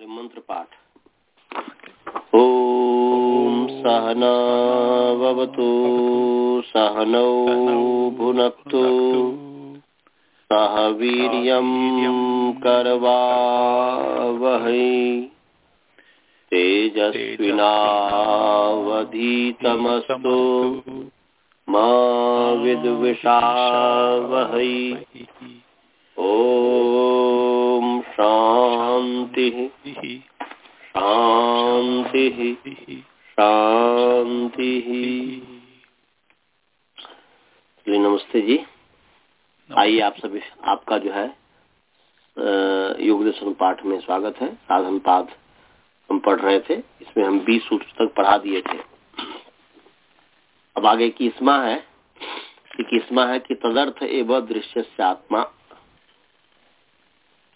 मंत्र पाठ ॐ सहनावतु सहनौ भुनक्तु सह वीर्यं करवावहै। तेजस्विनावधीतमस्तु मा विद्विषावहै। ॐ शान्तिः। शांति शांति जी नमस्ते जी। आइए आप सभी आपका जो है योग दर्शन पाठ में स्वागत है। साधन पाठ हम पढ़ रहे थे इसमें हम 20 सूत्र तक पढ़ा दिए थे। अब आगे किस्मा है कि किस्मा है कि तदर्थ एवं दृश्य से आत्मा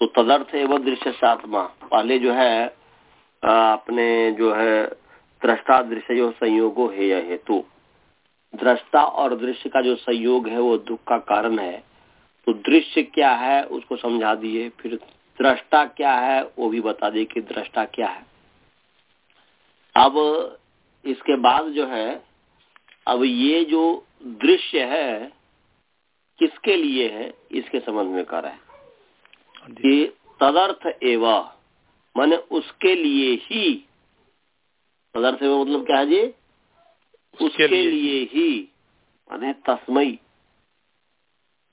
तो तदर्थ एवं दृश्य आत्मा पहले जो है अपने जो है, दृष्टा दृश्य संयोगो है यह हेतु। दृष्टा और दृश्य का जो संयोग है, वो दुख का कारण है। तो दृश्य क्या है, उसको समझा दिए। फिर दृष्टा क्या है, वो भी बता दिए कि दृष्टा क्या है। अब इसके बाद जो है, अब ये जो दृश्य है, किसके लिए है, इसके संबंध में कर है। कि तदर्थ एवं माने उसके लिए ही। तदर्थ में मतलब क्या है जी? उसके, उसके लिए, लिए ही माने तस्मई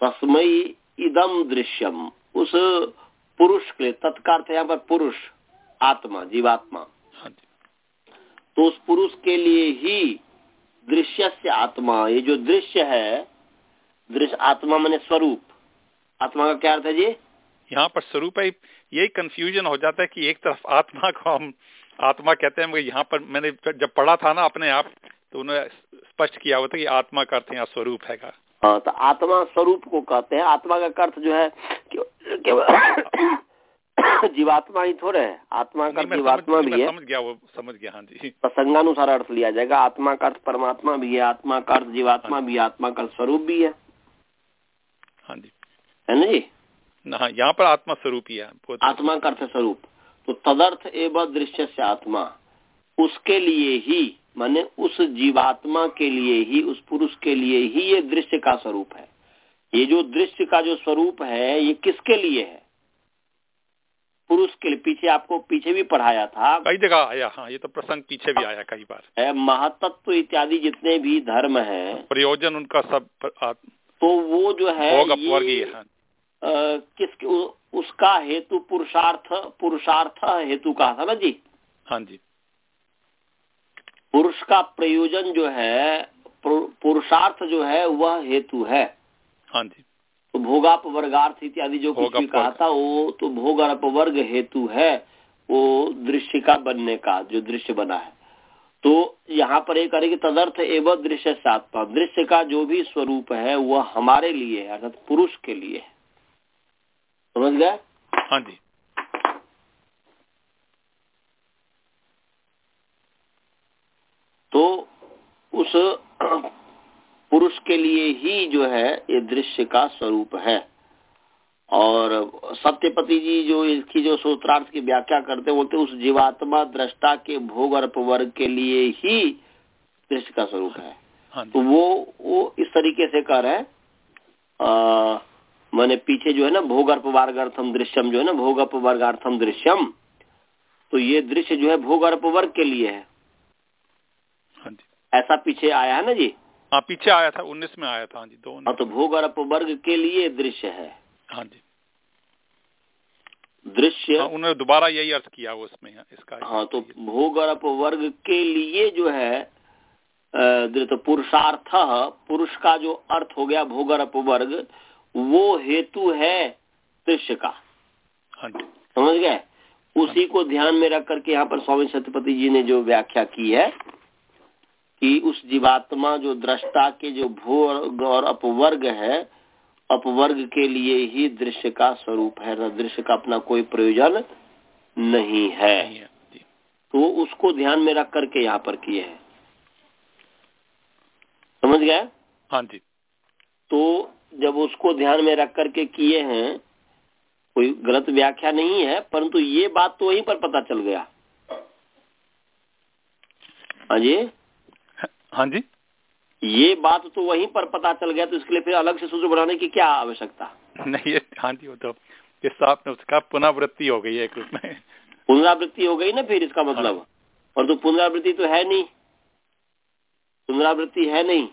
तस्मई इदम दृश्यम उस पुरुष के लिए तत्कार यहाँ पर पुरुष आत्मा जीवात्मा। तो उस पुरुष के लिए ही दृश्य से आत्मा ये जो दृश्य है दृश्य आत्मा मैंने स्वरूप। आत्मा का क्या अर्थ है जी? यहाँ पर स्वरूप है यही कंफ्यूजन हो जाता है कि एक तरफ़ आत्मा को हम आत्मा कहते हैं यहाँ पर मैंने जब पढ़ा था ना अपने आप तो उन्होंने स्पष्ट किया हुआ था कि आत्मा का अर्थ यहाँ स्वरूप है का हाँ तो आत्मा स्वरूप को कहते हैं। आत्मा का अर्थ जो है जीवात्मा ही थोड़े है। आत्मा का जीवात्मा भी है। समझ गया वो समझ गया हाँ जी। प्रसंगानुसार अर्थ लिया जाएगा। आत्मा का अर्थ परमात्मा भी है आत्मा का अर्थ जीवात्मा हाँ भी है आत्मा का स्वरूप भी है। हाँ जी। है ना जी? यहाँ पर आत्मा स्वरूप ही है आत्मा का अर्थ स्वरूप। तो तदर्थ एवं दृश्य से आत्मा उसके लिए ही माने उस जीवात्मा के लिए ही उस पुरुष के लिए ही ये दृश्य का स्वरूप है। ये जो दृश्य का जो स्वरूप है ये किसके लिए है? पुरुष के लिए। पीछे आपको पीछे भी पढ़ाया था। कई जगह आया हाँ ये तो प्रसंग पीछे भी आया कई बार। महातत्व इत्यादि जितने भी धर्म है प्रयोजन उनका सब तो वो जो है ये, हाँ। किस उसका हेतु पुरुषार्थ पुरुषार्थ हेतु कहा था ना जी? हाँ जी। पुरुष का प्रयोजन जो है पुरुषार्थ जो है वह हेतु है। हाँ जी। तो भोगाप वर्गार्थ इत्यादि जो कुछ भी कहा था वो तो भोग वर्ग हेतु है वो दृश्य का बनने का जो दृश्य बना है। तो यहाँ पर एक करेगी तदर्थ एवं दृश्य सात्मा दृश्य का जो भी स्वरूप है वह हमारे लिए है अर्थात पुरुष के लिए है। समझ गए? हाँ जी। तो उस पुरुष के लिए ही जो है ये दृश्य का स्वरूप है। और सत्यपति जी जो इसकी जो सूत्रार्थ की व्याख्या करते बोलते उस जीवात्मा दृष्टा के भोग और वर्ग के लिए ही दृश्य का स्वरूप है। हाँ तो वो वो इस तरीके से कर है मैंने पीछे जो है ना भोग वर्गार्थम दृश्यम जो है ना भोग वर्गार्थम दृश्यम तो ये दृश्य जो है भोग वर्ग के लिए है। हाँ ऐसा पीछे आया है ना जी? हाँ पीछे आया था उन्नीस में आया था हाँ जी दो हाँ तो भोग वर्ग के लिए दृश्य है। हाँ जी। दृश्य हाँ, उन्होंने दोबारा यही अर्थ किया उसमें इसका हाँ तो भोग वर्ग के लिए जो है तो पुरुषार्थ पुरुष का जो अर्थ हो गया भोग वर्ग वो हेतु है दृश्य का। हाँ समझ गए? उसी को ध्यान में रख करके यहाँ पर स्वामी सत्यपति जी ने जो व्याख्या की है कि उस जीवात्मा जो दृष्टा के जो भोग और अपवर्ग है अपवर्ग के लिए ही दृश्य का स्वरूप है दृश्य का अपना कोई प्रयोजन नहीं है। तो उसको ध्यान में रख करके यहाँ पर किए हैं। समझ गए? हाँ जी। तो जब उसको ध्यान में रख करके किए हैं कोई गलत व्याख्या नहीं है परंतु ये बात तो वहीं पर पता चल गया। हाँ जी? हाँ जी। ये बात तो वहीं पर पता चल गया तो इसके लिए फिर अलग से सूत्र बनाने की क्या आवश्यकता? नहीं हाँ जी वो तो इस उसका पुनरावृत्ति हो गई है एक रूप में। पुनरावृत्ति हो गई ना फिर इसका मतलब? हाँ। और तो पुनरावृत्ति तो है नहीं। पुनरावृत्ति है नहीं।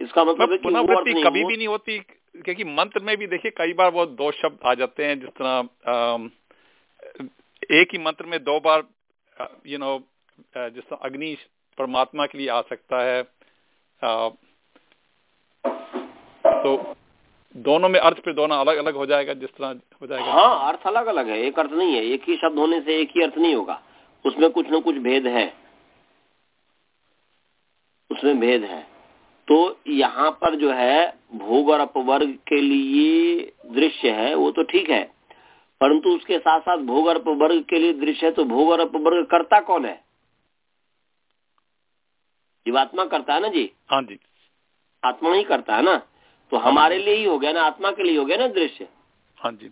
इसका मतलब पुनरावृत्ति कभी भी नहीं होती। क्योंकि मंत्र में भी देखिए कई बार वो दो शब्द आ जाते हैं, जिस तरह एक ही मंत्र में दो बार यू नो जिस तरह अग्नि परमात्मा के लिए आ सकता है तो दोनों में अर्थ फिर दोनों अलग अलग हो जाएगा, जिस तरह हो जाएगा। हाँ अर्थ अलग अलग है, एक अर्थ नहीं है, एक ही शब्द होने से एक ही अर्थ नहीं होगा। उसमें कुछ न कुछ भेद है। उसमें भेद है। तो यहाँ पर जो है भोग और अपवर्ग के लिए दृश्य है वो तो ठीक है। परंतु उसके साथ साथ भोग और अपवर्ग के लिए दृश्य है तो भोग और अपवर्ग करता कौन है? जीवात्मा करता है ना जी? हाँ जी। आत्मा ही करता है ना? तो हमारे लिए ही हो गया ना आत्मा के लिए हो गया ना दृश्य? हाँ जी।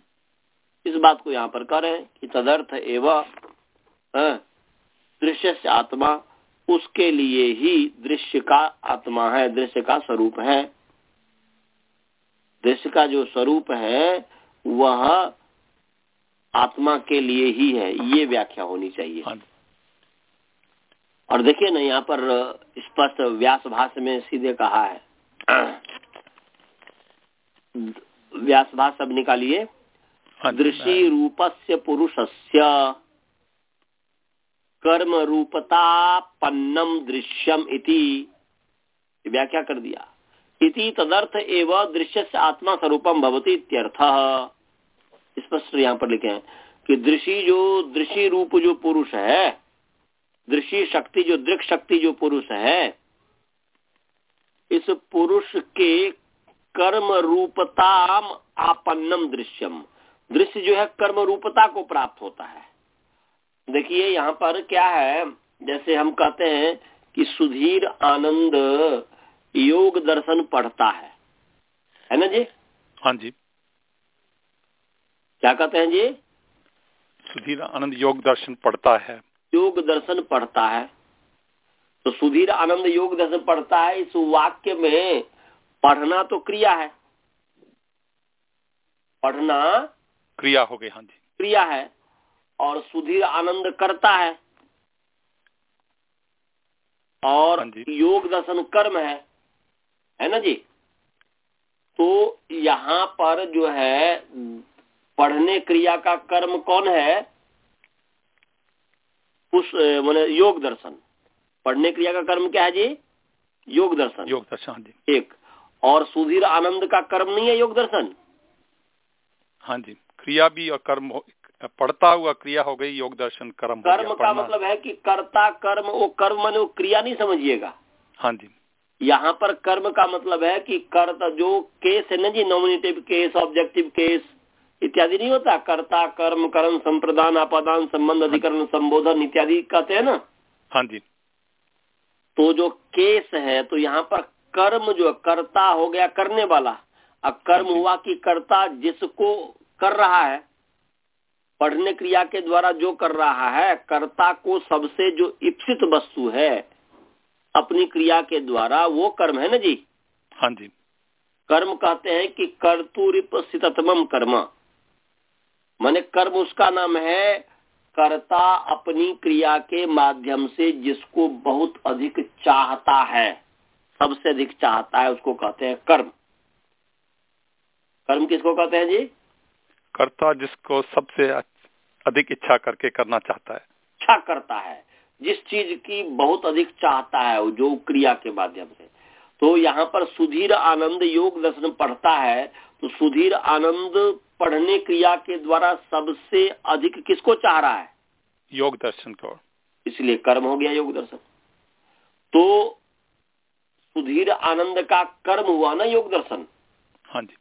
इस बात को यहाँ पर कर रहे हैं कि तदर्थ एवं दृश्य से आत्मा उसके लिए ही दृश्य का आत्मा है दृश्य का स्वरूप है। दृश्य का जो स्वरूप है वह आत्मा के लिए ही है। ये व्याख्या होनी चाहिए। हाँ। और देखिए ना यहाँ पर स्पष्ट व्यास भाष्य में सीधे कहा है। व्यास भाष्य अब निकालिए। हाँ। दृषि रूपस्य पुरुषस्य। कर्म रूपतापन्नम दृश्यम इति। व्याख्या कर दिया। इति तदर्थ एव दृश्य से आत्मा स्वरूपम भवती इत्यर्थ। स्पष्ट यहाँ पर लिखे हैं कि दृषि जो दृषि रूप जो पुरुष है दृषि शक्ति जो, दृक शक्ति जो पुरुष है, इस पुरुष के कर्म रूपताम आपन्नम दृश्यम। दृश्य जो है कर्म रूपता को प्राप्त होता है। देखिए यहाँ पर क्या है जैसे हम कहते हैं कि सुधीर आनंद योग दर्शन पढ़ता है। है ना जी? हाँ जी। क्या कहते हैं जी? सुधीर आनंद योग दर्शन पढ़ता है। योग दर्शन पढ़ता है। तो सुधीर आनंद योग दर्शन पढ़ता है इस वाक्य में पढ़ना तो क्रिया है। पढ़ना क्रिया हो गई हाँ जी। क्रिया है। और सुधीर आनंद करता है। और हाँ योग दर्शन कर्म है। है ना जी? तो यहाँ पर जो है पढ़ने क्रिया का कर्म कौन है? उस मैंने योग दर्शन। पढ़ने क्रिया का कर्म क्या है जी? योग दर्शन। योग दर्शन हाँ जी। एक। और सुधीर आनंद का कर्म नहीं है योग दर्शन? हाँ जी। क्रिया भी और कर्म पढ़ता हुआ क्रिया हो गई योग दर्शन कर्म कर्म का मतलब है कि कर्ता कर्म वो कर्म माने वो क्रिया नहीं समझिएगा। हाँ जी। यहाँ पर कर्म का मतलब है कि कर्ता जो केस है ना जी नॉमिनेटिव केस ऑब्जेक्टिव केस इत्यादि नहीं होता। कर्ता कर्म कर्म संप्रदान आपादान संबंध अधिकरण संबोधन इत्यादि कहते हैं ना। हाँ जी। तो जो केस है तो यहाँ पर कर्म जो कर्ता हो गया करने वाला। अब कर्म हुआ कि कर्ता जिसको कर रहा है पढ़ने क्रिया के द्वारा जो कर रहा है कर्ता को सबसे जो इप्सित वस्तु है अपनी क्रिया के द्वारा वो कर्म है ना जी? हाँ जी। कर्म कहते हैं कि कर्तुरिपतम कर्म। माने कर्म उसका नाम है कर्ता अपनी क्रिया के माध्यम से जिसको बहुत अधिक चाहता है सबसे अधिक चाहता है उसको कहते हैं कर्म। कर्म किसको कहते हैं जी? कर्ता जिसको सबसे अधिक इच्छा करके करना चाहता है। इच्छा करता है जिस चीज़ की बहुत अधिक चाहता है वो जो क्रिया के माध्यम से। तो यहाँ पर सुधीर आनंद योग दर्शन पढ़ता है तो सुधीर आनंद पढ़ने क्रिया के द्वारा सबसे अधिक किसको चाह रहा है? योग दर्शन को। इसलिए कर्म हो गया योग दर्शन। तो सुधीर आनंद का कर्म हुआ ना योग दर्शन? हाँ जी।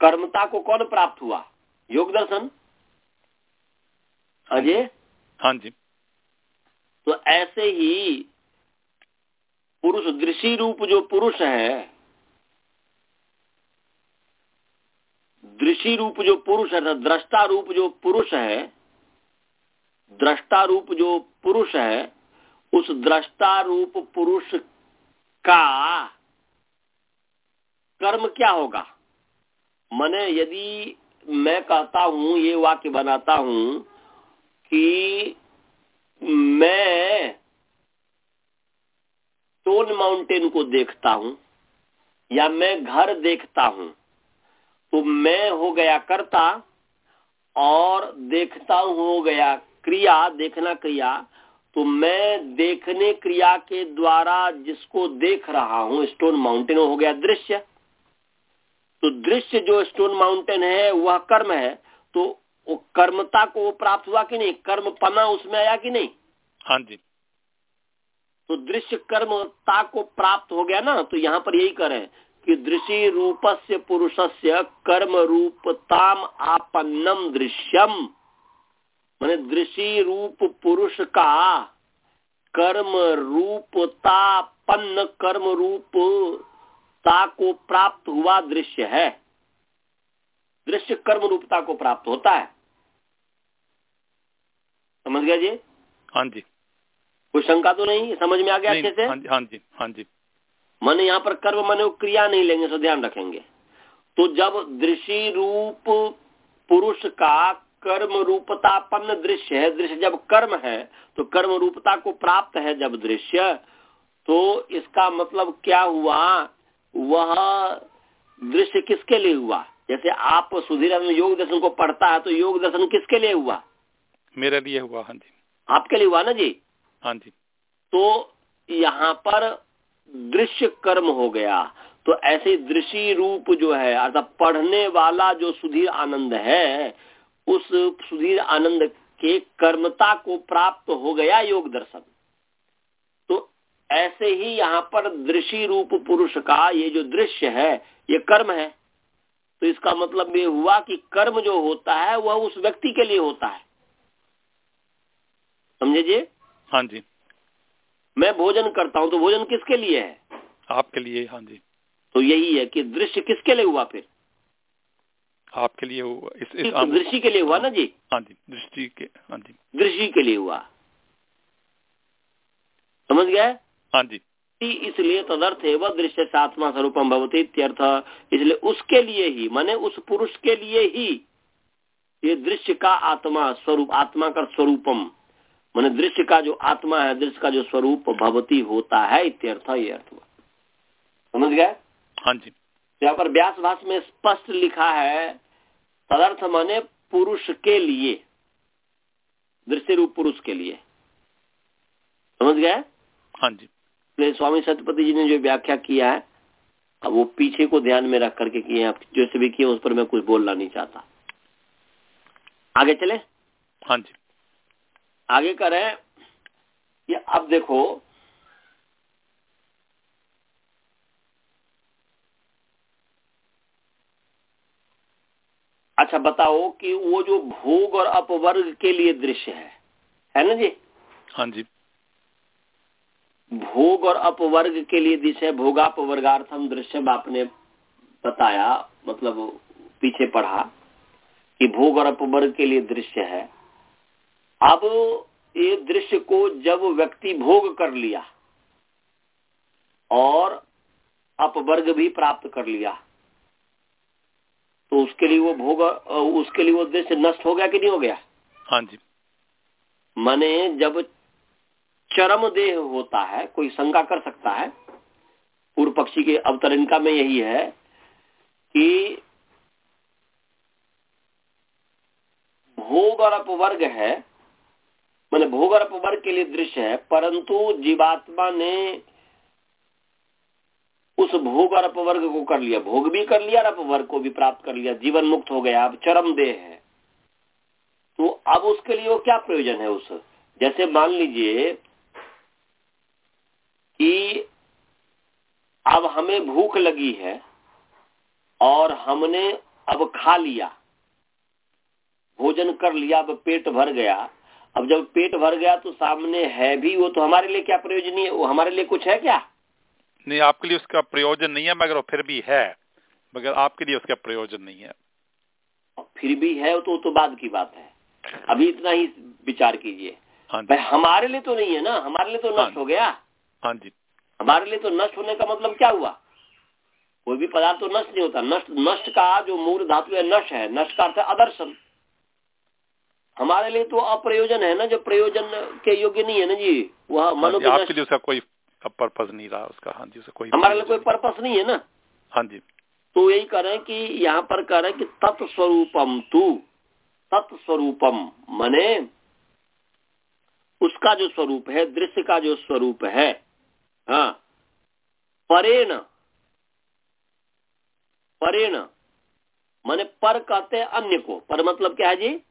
कर्मता को कौन प्राप्त हुआ? योग दर्शन? अजय हाँ जी। तो ऐसे ही पुरुष दृषि रूप जो पुरुष है दृषि रूप जो पुरुष है दृष्टा रूप जो पुरुष है दृष्टा रूप जो पुरुष है उस दृष्टा रूप पुरुष का कर्म क्या होगा? मैंने यदि मैं कहता हूँ, ये वाक्य बनाता हूँ कि मैं टोन माउंटेन को देखता हूँ या मैं घर देखता हूँ तो मैं हो गया करता और देखता हूँ हो गया क्रिया, देखना क्रिया तो मैं देखने क्रिया के द्वारा जिसको देख रहा हूँ स्टोन माउंटेन हो गया दृश्य तो दृश्य जो स्टोन माउंटेन है वह कर्म है तो वो कर्मता को वो प्राप्त हुआ कि नहीं? कर्म पना उसमें आया कि नहीं? हाँ जी। तो दृश्य कर्मता को प्राप्त हो गया ना तो यहाँ पर यही करें कि दृश्य रूपस्य पुरुषस्य कर्म रूपताम आपन्नम दृश्यम। मैंने दृषि रूप पुरुष का कर्म रूपतापन्न कर्म रूपता को प्राप्त हुआ दृश्य है। दृश्य कर्म रूपता को प्राप्त होता है। समझ गया जी? हाँ जी। कोई शंका तो नहीं? समझ में आ गया अच्छे से? हाँ जी हाँ जी हाँ मन यहाँ पर कर्म मन क्रिया नहीं लेंगे तो ध्यान रखेंगे। तो जब दृषि रूप पुरुष का कर्म रूपतापन्न दृश्य है दृश्य जब कर्म है तो कर्म रूपता को प्राप्त है जब दृश्य तो इसका मतलब क्या हुआ? वह दृश्य किसके लिए हुआ? जैसे आप सुधीर योग दर्शन को पढ़ता है तो योग दर्शन किसके लिए हुआ? मेरे लिए हुआ हाँ जी। आपके लिए हुआ ना जी? हाँ जी। तो यहाँ पर दृश्य कर्म हो गया। तो ऐसे दृश्य रूप जो है अर्थात पढ़ने वाला जो सुधीर आनंद है उस सुधीर आनंद के कर्मता को प्राप्त हो गया योग दर्शन। ऐसे ही यहाँ पर दृषि रूप पुरुष का ये जो दृश्य है ये कर्म है। तो इसका मतलब ये हुआ कि कर्म जो होता है वह उस व्यक्ति के लिए होता है। समझे जी? हाँ जी। मैं भोजन करता हूँ तो भोजन किसके लिए है? आपके लिए हाँ जी। तो यही है कि दृश्य किसके लिए हुआ फिर? आपके लिए हुआ इस, इस तो दृष्टि के लिए हुआ ना जी? हाँ जी दृष्टि के हाँ जी। दृष्टि के लिए हुआ। समझ गया? हाँ जी। इसलिए तदर्थ है वह दृश्य आत्मा स्वरूपम भवती इत्यर्थ। इसलिए उसके लिए ही माने उस पुरुष के लिए ही ये दृश्य का आत्मा स्वरूप आत्मा का स्वरूपम माने दृश्य का जो आत्मा है दृश्य का जो स्वरूप भवती होता है इत्यर्थ ये अर्थ हुआ। समझ गए? हाँ जी। यहाँ पर व्यास भाष में स्पष्ट लिखा है तदर्थ माने पुरुष के लिए दृश्य रूप पुरुष के लिए। समझ गए? हाँ जी। तो स्वामी सत्यपति जी ने जो व्याख्या किया है अब वो पीछे को ध्यान में रख करके किए हैं। जैसे भी किए उस पर मैं कुछ बोलना नहीं चाहता। आगे चले? हाँ जी। आगे करें ये अब देखो अच्छा बताओ कि वो जो भोग और अपवर्ग के लिए दृश्य है है ना जी? हाँ जी। भोग और अपवर्ग के लिए दृश्य भोगापवर्गार्थम दृश्य आपने बताया मतलब पीछे पढ़ा कि भोग और अपवर्ग के लिए दृश्य है। अब ये दृश्य को जब व्यक्ति भोग कर लिया और अपवर्ग भी प्राप्त कर लिया तो उसके लिए वो भोग उसके लिए वो दृश्य नष्ट हो गया कि नहीं हो गया? हाँ जी। माने जब चरम देह होता है, कोई शंका कर सकता है। पूर्व पक्षी के अवतरणिका में यही है कि भोग और अपवर्ग है, मैंने भोग और अपवर्ग के लिए दृश्य है, परंतु जीवात्मा ने उस भोग और अपवर्ग को कर लिया, भोग भी कर लिया और अपवर्ग को भी प्राप्त कर लिया, जीवन मुक्त हो गया, अब चरम देह है। तो अब उसके लिए वो क्या प्रयोजन है उस? जैसे मान लीजिए कि अब हमें भूख लगी है और हमने अब खा लिया। भोजन कर लिया अब पेट भर गया। अब जब पेट भर गया तो सामने है भी वो तो हमारे लिए क्या प्रयोजन प्रयोजनीय वो हमारे लिए कुछ है क्या? नहीं आपके लिए उसका प्रयोजन नहीं है मगर वो फिर भी है। मगर आपके लिए उसका प्रयोजन नहीं है। फिर भी है तो तो बाद की बात है। अभी इतना ही विचार कीजिए। हाँ हमारे लिए तो नहीं है ना? हमारे लिए तो हाँ। नष्ट हो गया। हाँ जी। हमारे लिए तो नष्ट होने का मतलब क्या हुआ? कोई भी पदार्थ तो नष्ट नहीं होता। नष्ट नष्ट का जो मूल धातु है नष्ट है। नष्ट का अर्थ अदर्शन हमारे लिए तो अप्रयोजन है ना जो प्रयोजन के योग्य नहीं है ना जी? वह हाँ मनो आपके लिए उसका कोई पर्पज नहीं रहा उसका। हाँ जी उसका कोई हमारे लिए कोई पर्पज नहीं है ना? हाँ जी। तो यही कह रहे हैं कि यहाँ पर कह रहे हैं कि तत्स्वरूपम तू। तत्स्वरूपम मने। उसका जो स्वरूप है दृश्य का जो स्वरूप है हाँ। परेण। परेण। माने पर कहते हैं अन्य को। पर मतलब क्या है जी?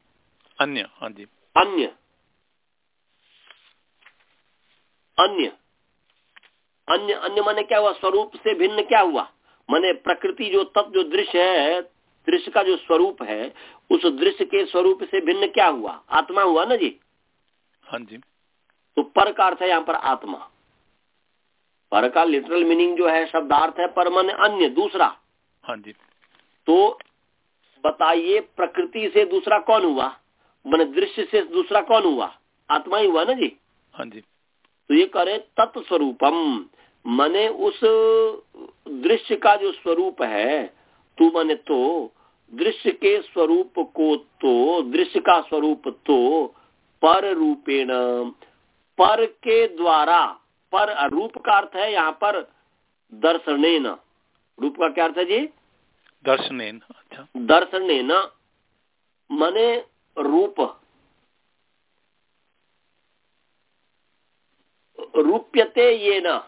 अन्य हाँ जी। अन्य। अन्य। अन्य अन्य माने क्या हुआ? स्वरूप से भिन्न क्या हुआ? माने प्रकृति जो तत्व जो दृश्य है दृश्य का जो स्वरूप है उस दृश्य के स्वरूप से भिन्न क्या हुआ? आत्मा हुआ ना जी? हाँ जी। तो पर का अर्थ है यहाँ पर आत्मा। पर का लिटरल मीनिंग जो है शब्दार्थ है पर माने अन्य दूसरा। हाँ जी। तो बताइए प्रकृति से दूसरा कौन हुआ? मैंने दृश्य से दूसरा कौन हुआ? आत्मा ही हुआ ना जी? हाँ जी। तो ये करे तत्स्वरूपम। मने उस दृश्य का जो स्वरूप है तू मने तो दृश्य के स्वरूप को तो दृश्य का स्वरूप तो पर रूपेण पर के द्वारा पर रूप का अर्थ है यहाँ पर दर्शनेन। रूप का क्या अर्थ है जी? दर्शनेन अच्छा। दर्शनेन मने रूप। रूप्यते ये न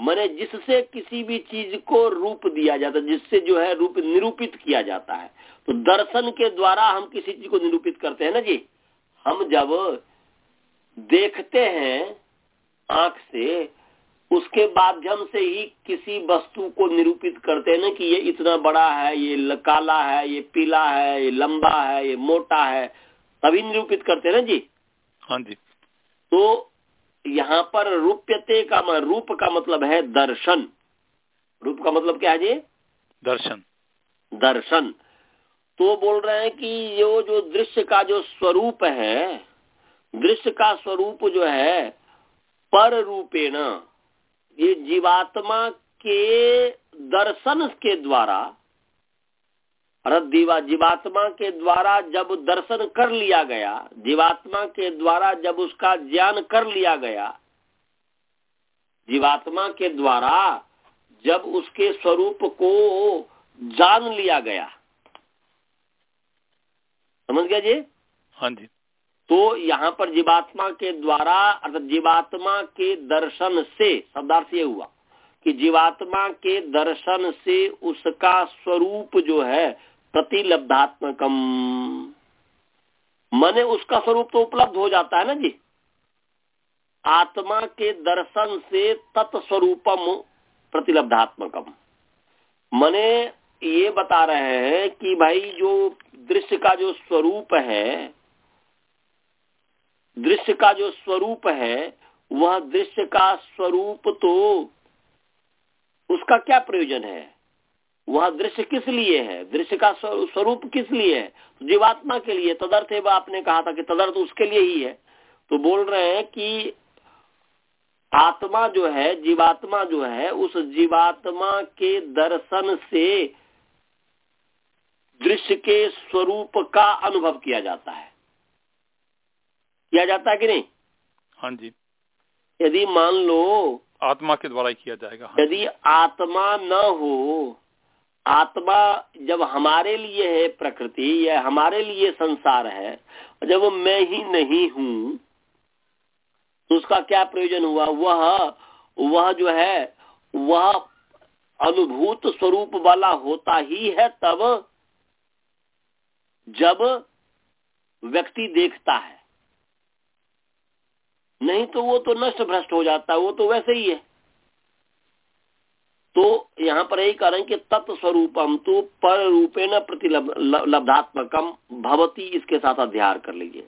मने जिससे किसी भी चीज़ को रूप दिया जाता है जिससे जो है रूप निरूपित किया जाता है। तो दर्शन के द्वारा हम किसी चीज़ को निरूपित करते हैं ना जी? हम जब देखते हैं आँख से उसके माध्यम से ही किसी वस्तु को निरूपित करते हैं ना कि ये इतना बड़ा है ये काला है ये पीला है ये लंबा है ये मोटा है। तभी निरूपित करते हैं ना जी? हाँ जी। तो यहाँ पर रूप्यते का रूप का मतलब है दर्शन। रूप का मतलब क्या है जी? दर्शन। दर्शन। तो बोल रहे हैं कि यो जो दृश्य का जो स्वरूप है दृश्य का स्वरूप जो है, पर रूपेण, ये जीवात्मा के दर्शन के द्वारा दीवा, जीवात्मा के द्वारा जब दर्शन कर लिया गया, जीवात्मा के द्वारा जब उसका ज्ञान कर लिया गया, जीवात्मा के द्वारा जब उसके स्वरूप को जान लिया गया। समझ गया जी? हाँ जी। तो यहाँ पर जीवात्मा के द्वारा, अर्थात जीवात्मा के दर्शन से, शब्दार्थ ये हुआ कि जीवात्मा के दर्शन से उसका स्वरूप जो है, प्रतिलब्धात्मकम। मने उसका स्वरूप तो उपलब्ध हो जाता है ना जी? आत्मा के दर्शन से तत्स्वरूपम प्रतिलब्धात्मकम। मने ये बता रहे हैं कि भाई जो दृश्य का जो स्वरूप है दृश्य का जो स्वरूप है, वह दृश्य का स्वरूप तो उसका क्या प्रयोजन है? वह दृश्य किस लिए है? दृश्य का स्वरूप किस लिए है? जीवात्मा के लिए, तदर्थ एवं आपने कहा था कि तदर्थ उसके लिए ही है। तो बोल रहे हैं कि आत्मा जो है, जीवात्मा जो है, उस जीवात्मा के दर्शन से दृश्य के स्वरूप का अनुभव किया जाता है। किया जाता है कि नहीं? हाँ जी। यदि मान लो आत्मा के द्वारा किया जाएगा हाँ यदि आत्मा न हो आत्मा जब हमारे लिए है प्रकृति या हमारे लिए संसार है जब मैं ही नहीं हूँ तो उसका क्या प्रयोजन हुआ? वह वह जो है वह अनुभूत स्वरूप वाला होता ही है तब जब व्यक्ति देखता है। नहीं तो वो तो नष्ट भ्रष्ट हो जाता है वो तो वैसे ही है। तो यहाँ पर यही कारण कि स्वरूपम तो पर रूपेण प्रतिलब्धात्मकम भवती इसके साथ अध्यार कर लीजिए।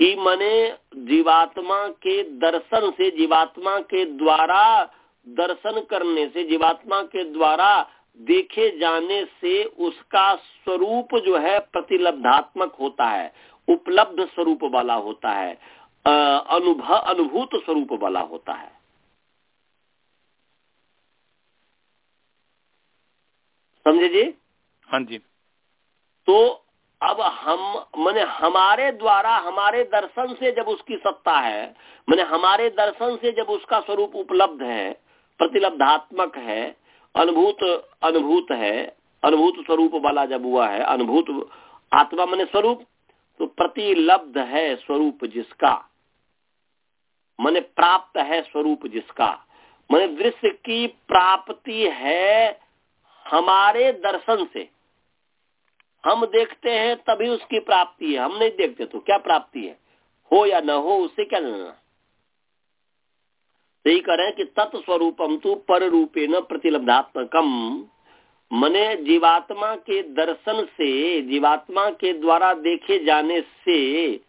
कि मने जीवात्मा के दर्शन से, जीवात्मा के द्वारा दर्शन करने से, जीवात्मा के द्वारा देखे जाने से उसका स्वरूप जो है प्रतिलब्धात्मक होता है, उपलब्ध स्वरूप वाला होता है। अनुभव अनुभूत स्वरूप वाला होता है। समझे जी? हाँ जी। तो अब हम मैंने हमारे द्वारा हमारे दर्शन से जब उसकी सत्ता है मैंने हमारे दर्शन से जब उसका स्वरूप उपलब्ध है प्रतिलब्धात्मक है अनुभूत अनुभूत है अनुभूत स्वरूप वाला जब हुआ है अनुभूत आत्मा मैंने स्वरूप तो प्रतिलब्ध है स्वरूप जिसका। मैंने प्राप्त है स्वरूप जिसका। मैंने दृश्य की प्राप्ति है हमारे दर्शन से। हम देखते हैं तभी उसकी प्राप्ति है। हम नहीं देखते तो क्या प्राप्ति है? हो या न हो उससे क्या लेना? यही करें कि तत्स्वरूपम तो पर रूपे न प्रतिलब्धात्मकम। मने जीवात्मा के दर्शन से, जीवात्मा के द्वारा देखे जाने से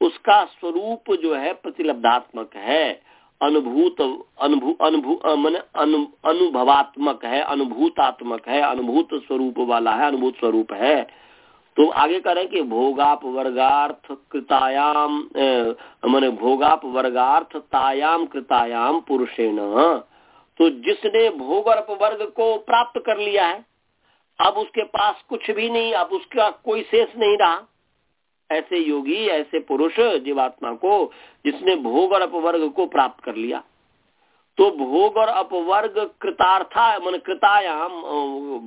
उसका स्वरूप जो है प्रतिलब्धात्मक है। अनुभूत अनुभू अनुभू मन अनुभवात्मक है, अनुभूतात्मक है, अनुभूत स्वरूप वाला है, अनुभूत स्वरूप है। तो आगे करें कि भोगाप वर्गार्थ कृतायाम मैंने भोगाप वर्गार्थ तायाम कृतायाम पुरुषेण। तो जिसने भोग और अपवर्ग को प्राप्त कर लिया है, अब उसके पास कुछ भी नहीं, अब उसका कोई शेष नहीं रहा। ऐसे योगी, ऐसे पुरुष जीवात्मा को, जिसने भोग और अपवर्ग को प्राप्त कर लिया। तो भोग और अपवर्ग कृतार्था मन कृतायाम,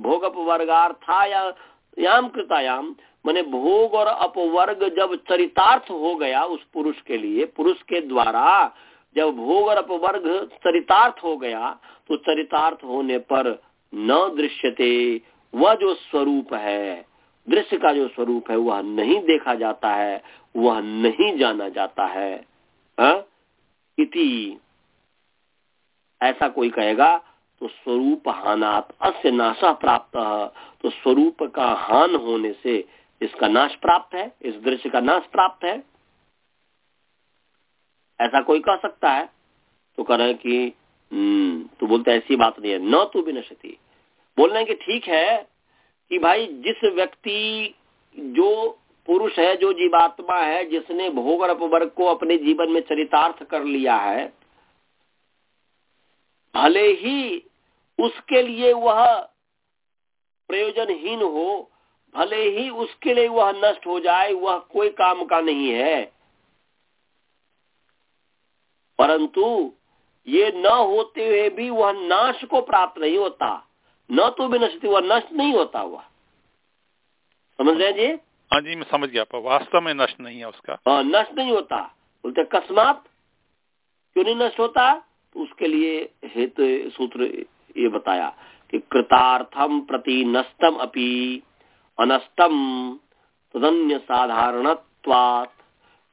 भोग अपवर्गार्थायाम कृतायाम, मैंने भोग और अपवर्ग जब चरितार्थ हो गया उस पुरुष के लिए, पुरुष के द्वारा, जब भोग और अपवर्ग चरितार्थ हो गया तो चरितार्थ होने पर न दृश्यते, वह जो स्वरूप है दृश्य का जो स्वरूप है वह नहीं देखा जाता है वह नहीं जाना जाता है। हा? इति ऐसा कोई कहेगा तो स्वरूप हानात अस्य नाशा प्राप्त। तो स्वरूप का हान होने से इसका नाश प्राप्त है इस दृश्य का नाश प्राप्त है। ऐसा कोई कह सकता है? तो कह रहे हैं कि हम्म, तो बोलते ऐसी बात नहीं है। न तो भी नशती बोल रहे हैं कि ठीक है कि भाई जिस व्यक्ति जो पुरुष है, जो जीवात्मा है, जिसने भोग और अपवर्ग को अपने जीवन में चरितार्थ कर लिया है, भले ही उसके लिए वह प्रयोजनहीन हो, भले ही उसके लिए वह नष्ट हो जाए, वह कोई काम का नहीं है। परंतु ये न होते हुए भी वह नाश को प्राप्त नहीं होता। न तो भी नष्ट वह नष्ट नहीं होता हुआ। समझ रहे जी? हाँ जी मैं समझ गया वास्तव में नष्ट नहीं है उसका। हाँ नष्ट नहीं होता। बोलते अकस्मात क्यों नहीं नष्ट होता? तो उसके लिए हेतु सूत्र ये बताया कि कृतार्थम प्रति नष्टम अपि अनष्टम तदन्य साधारणत्वात।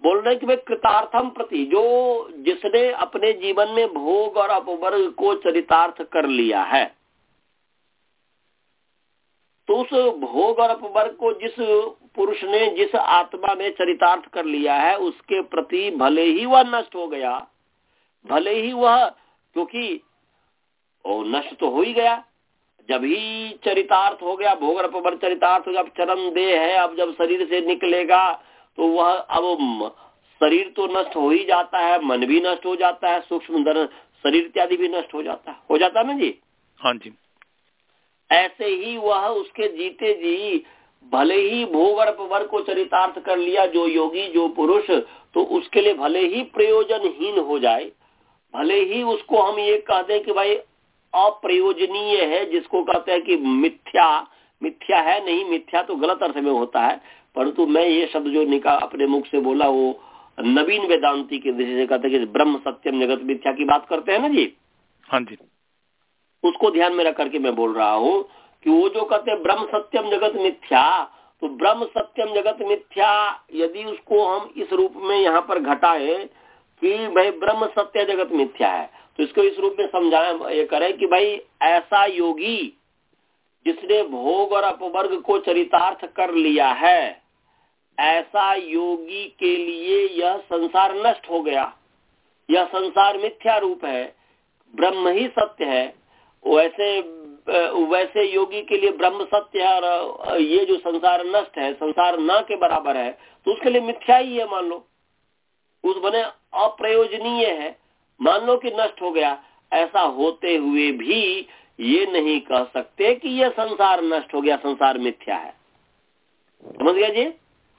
बोल रहे कि भाई कृतार्थम प्रति जो जिसने अपने जीवन में भोग और अपवर्ग को चरितार्थ कर लिया है तो उस भोग और अपवर्ग को जिस पुरुष ने जिस आत्मा में चरितार्थ कर लिया है, उसके प्रति भले ही वह नष्ट हो गया, भले ही वह, क्योंकि वो नष्ट तो हो ही गया। जब ही चरितार्थ हो गया, भोग अपवर्ग चरितार्थ हो गया, अब चरम देह है, अब जब शरीर से निकलेगा तो वह अब शरीर तो नष्ट हो ही जाता है, मन भी नष्ट हो जाता है, सूक्ष्म शरीर इत्यादि भी नष्ट हो जाता है। हो जाता है ना जी? हाँ जी। ऐसे ही वह उसके जीते जी, भले ही भोग और वर्ग को चरितार्थ कर लिया जो योगी, जो पुरुष तो उसके लिए भले ही प्रयोजनहीन हो जाए। भले ही उसको हम ये कह दें कि भाई अप्रयोजनीय है, जिसको कहते हैं कि मिथ्या मिथ्या है नहीं, मिथ्या तो गलत अर्थ में होता है, परंतु मैं ये शब्द जो निकाल अपने मुख से बोला, वो नवीन वेदांति के दृष्टि से कहते हैं कि ब्रह्म सत्यम जगत मिथ्या की बात करते हैं ना जी? हाँ जी। उसको ध्यान में रख करके मैं बोल रहा हूँ कि वो जो कहते हैं, ब्रह्म सत्यम जगत मिथ्या तो ब्रह्म सत्यम जगत मिथ्या, यदि उसको हम इस रूप में यहाँ पर घटाए कि भाई ब्रह्म सत्य जगत मिथ्या है तो इसको इस रूप में समझाए, ये करें कि भाई ऐसा योगी जिसने भोग और अपवर्ग को चरितार्थ कर लिया है, ऐसा योगी के लिए यह संसार नष्ट हो गया। यह संसार मिथ्या रूप है, ब्रह्म ही सत्य है वैसे वैसे योगी के लिए ब्रह्म सत्य है और ये जो संसार नष्ट है संसार न के बराबर है तो उसके लिए मिथ्या ही है मान लो। उस बने अप्रयोजनीय है। मान लो कि नष्ट हो गया ऐसा होते हुए भी ये नहीं कह सकते कि यह संसार नष्ट हो गया संसार मिथ्या है। समझ गया जी?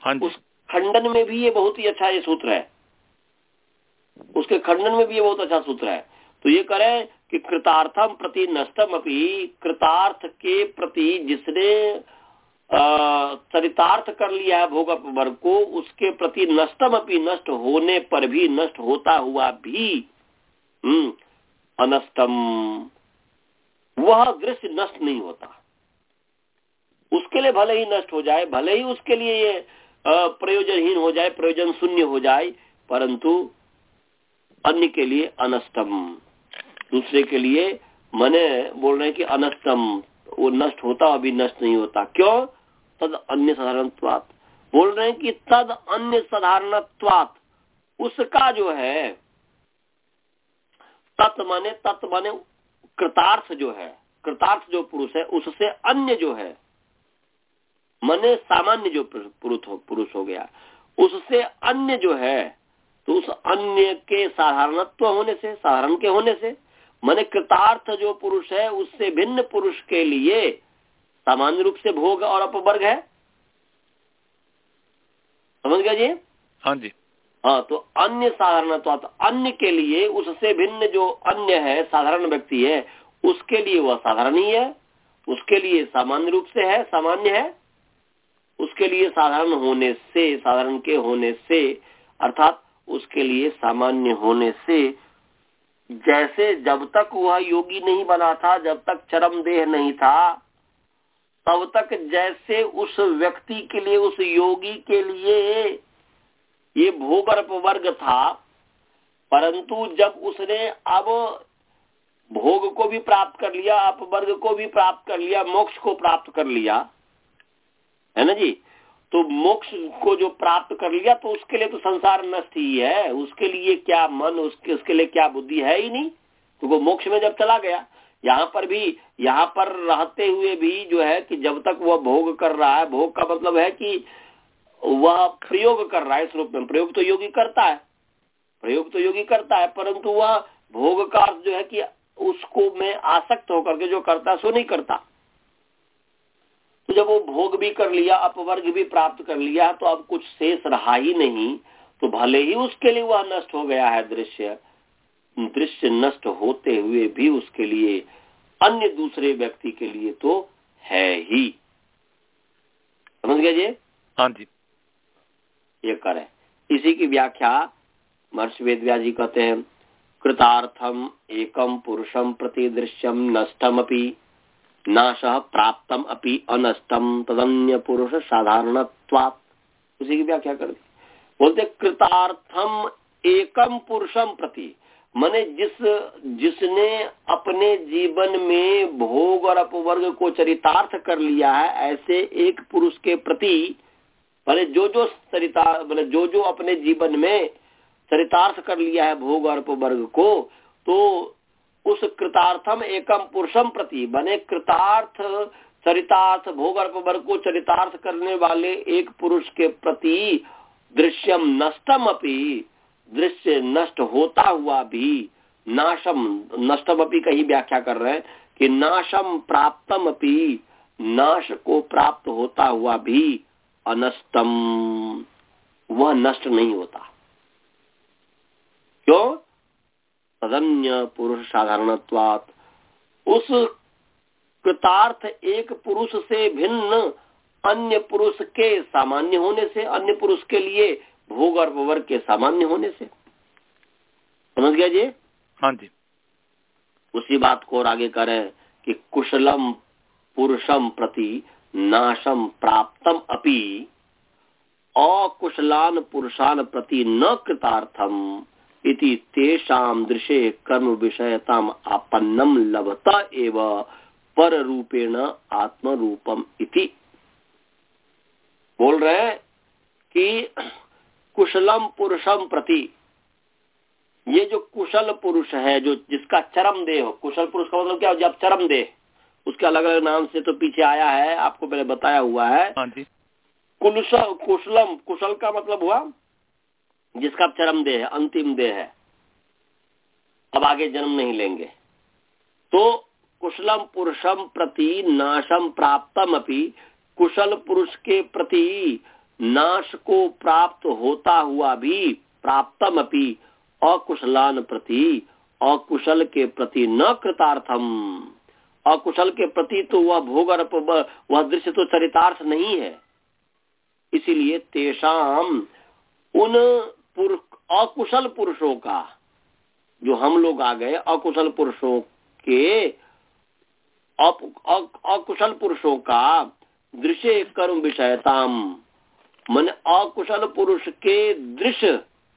हाँ उस खंडन में भी ये बहुत ही अच्छा ये सूत्र है। उसके खंडन में भी ये बहुत अच्छा सूत्र है। तो ये करें कि कृतार्थम प्रति नष्टम अपनी कृतार्थ के प्रति जिसने चरितार्थ कर लिया है भोग वर्ग को, उसके प्रति नष्टम अपनी नष्ट होने पर भी नष्ट होता हुआ भी हम्म अनष्टम। वह दृश्य नष्ट नहीं होता। उसके लिए भले ही नष्ट हो जाए, भले ही उसके लिए ये प्रयोजनहीन हो जाए, प्रयोजन शून्य हो जाए, परंतु अन्य के लिए अनष्टम। दूसरे के लिए मने बोल रहे हैं कि अनष्टम, वो नष्ट होता अभी नष्ट नहीं होता। क्यों? तद अन्य साधारणत्वात। बोल रहे हैं कि तद अन्य साधारणत्वात। उसका जो है, तत् माने तत्व माने कृतार्थ जो है, कृतार्थ जो पुरुष है, उससे अन्य जो है, मने सामान्य जो पुरुष हो पुरुष हो गया। उससे अन्य जो है तो उस अन्य के साधारणत्व होने से, साधारण के होने से मने कृतार्थ जो पुरुष है उससे भिन्न पुरुष के लिए सामान्य रूप से भोग और अपवर्ग है। समझ गया जी? हाँ जी। हाँ तो अन्य साधारण तो अन्य के लिए उससे भिन्न जो अन्य है साधारण व्यक्ति है उसके लिए वह साधारण ही है उसके लिए सामान्य रूप से है सामान्य है उसके लिए साधारण होने से साधारण के होने से अर्थात उसके लिए सामान्य होने से जैसे जब तक वह योगी नहीं बना था, जब तक चरम देह नहीं था, तब तक जैसे उस व्यक्ति के लिए, उस योगी के लिए ये भोगर्प वर्ग था, परंतु जब उसने अब भोग को भी प्राप्त कर लिया, अपवर्ग को भी प्राप्त कर लिया, मोक्ष को प्राप्त कर लिया, है ना जी? तो मोक्ष को जो प्राप्त कर लिया तो उसके लिए तो संसार नष्ट ही है। उसके लिए क्या मन, उसके उसके लिए क्या बुद्धि है ही नहीं? तो वो मोक्ष में जब चला गया, यहाँ पर भी, यहाँ पर रहते हुए भी जो है कि जब तक वह भोग कर रहा है, भोग का मतलब है कि वह प्रयोग कर रहा है इस रूप में। प्रयोग तो योगी करता है। प्रयोग तो योगी करता है, परंतु वह भोग का जो है कि उसको में आसक्त होकर के जो करता है, सो नहीं करता। तो जब वो भोग भी कर लिया अपवर्ग भी प्राप्त कर लिया तो अब कुछ शेष रहा ही नहीं तो भले ही उसके लिए वह नष्ट हो गया है दृश्य दृश्य नष्ट होते हुए भी उसके लिए अन्य दूसरे व्यक्ति के लिए तो है ही। समझ गए जी? हाँ जी। ये करें इसी की व्याख्या महर्षि वेद जी कहते हैं कृतार्थम एकम पुरुषम प्रति दृश्यम नष्टम अपनी नाश प्राप्तम अपि अनष्टम तदन्य पुरुष साधारण उसी की व्याख्या कर दी। बोलते, कृतार्थम एकम पुरुषम प्रति। मने जिस, जिसने अपने जीवन में भोग और अपवर्ग को चरितार्थ कर लिया है, ऐसे एक पुरुष के प्रति मैंने जो जो चरितार्थ मैंने जो जो अपने जीवन में चरितार्थ कर लिया है भोग और अपवर्ग को तो उस कृतार्थम एकम पुरुषम प्रति, बने कृतार्थ, चरितार्थ भोग को चरितार्थ करने वाले एक पुरुष के प्रति दृश्यम नष्टम अपनी दृश्य नष्ट होता हुआ भी नाशम, नष्टम अपनी कहीं व्याख्या कर रहे हैं कि नाशम प्राप्तम अपनी नाश को प्राप्त होता हुआ भी अनष्टम। वह नष्ट नहीं होता। क्यों? तदन्य पुरुष साधारणत्वात। उस कृतार्थ एक पुरुष से भिन्न अन्य पुरुष के सामान्य होने से अन्य पुरुष के लिए भोग और वर्ग के सामान्य होने से। समझ गया जी? हाँ जी। उसी बात को और आगे करें कि कुशलम पुरुषम प्रति नाशम प्राप्तम अपि अकुशलान पुरुषान प्रति न कृतार्थम। इति तेषाम दृश्य कर्म विषयताम आपन्नम लभता एव पर रूपेण आत्म रूपम इति। बोल रहे हैं कि कुशलम पुरुषम प्रति ये जो कुशल पुरुष है जो जिसका चरम देह कुशल पुरुष का मतलब क्या? जब चरम देह उसके अलग अलग नाम से तो पीछे आया है आपको पहले बताया हुआ है। हाँ कुशल कुशलम कुशल का मतलब हुआ जिसका चरम देह है, अंतिम देह है, अब आगे जन्म नहीं लेंगे। तो कुशलम पुरुषम प्रति नाशम प्राप्तम अपनी कुशल पुरुष के प्रति नाश को प्राप्त होता हुआ भी प्राप्तम अपनी अकुशलान प्रति, अकुशल के प्रति न कृतार्थम। अकुशल के प्रति तो वह भोग वह दृश्य तो चरितार्थ नहीं है। इसीलिए तेषाम उन पुरुष, अकुशल पुरुषों का। जो हम लोग आ गए अकुशल पुरुषों के अकुशल पुरुषों का दृश्य कर्म विषयताम। मन अकुशल पुरुष के दृश्य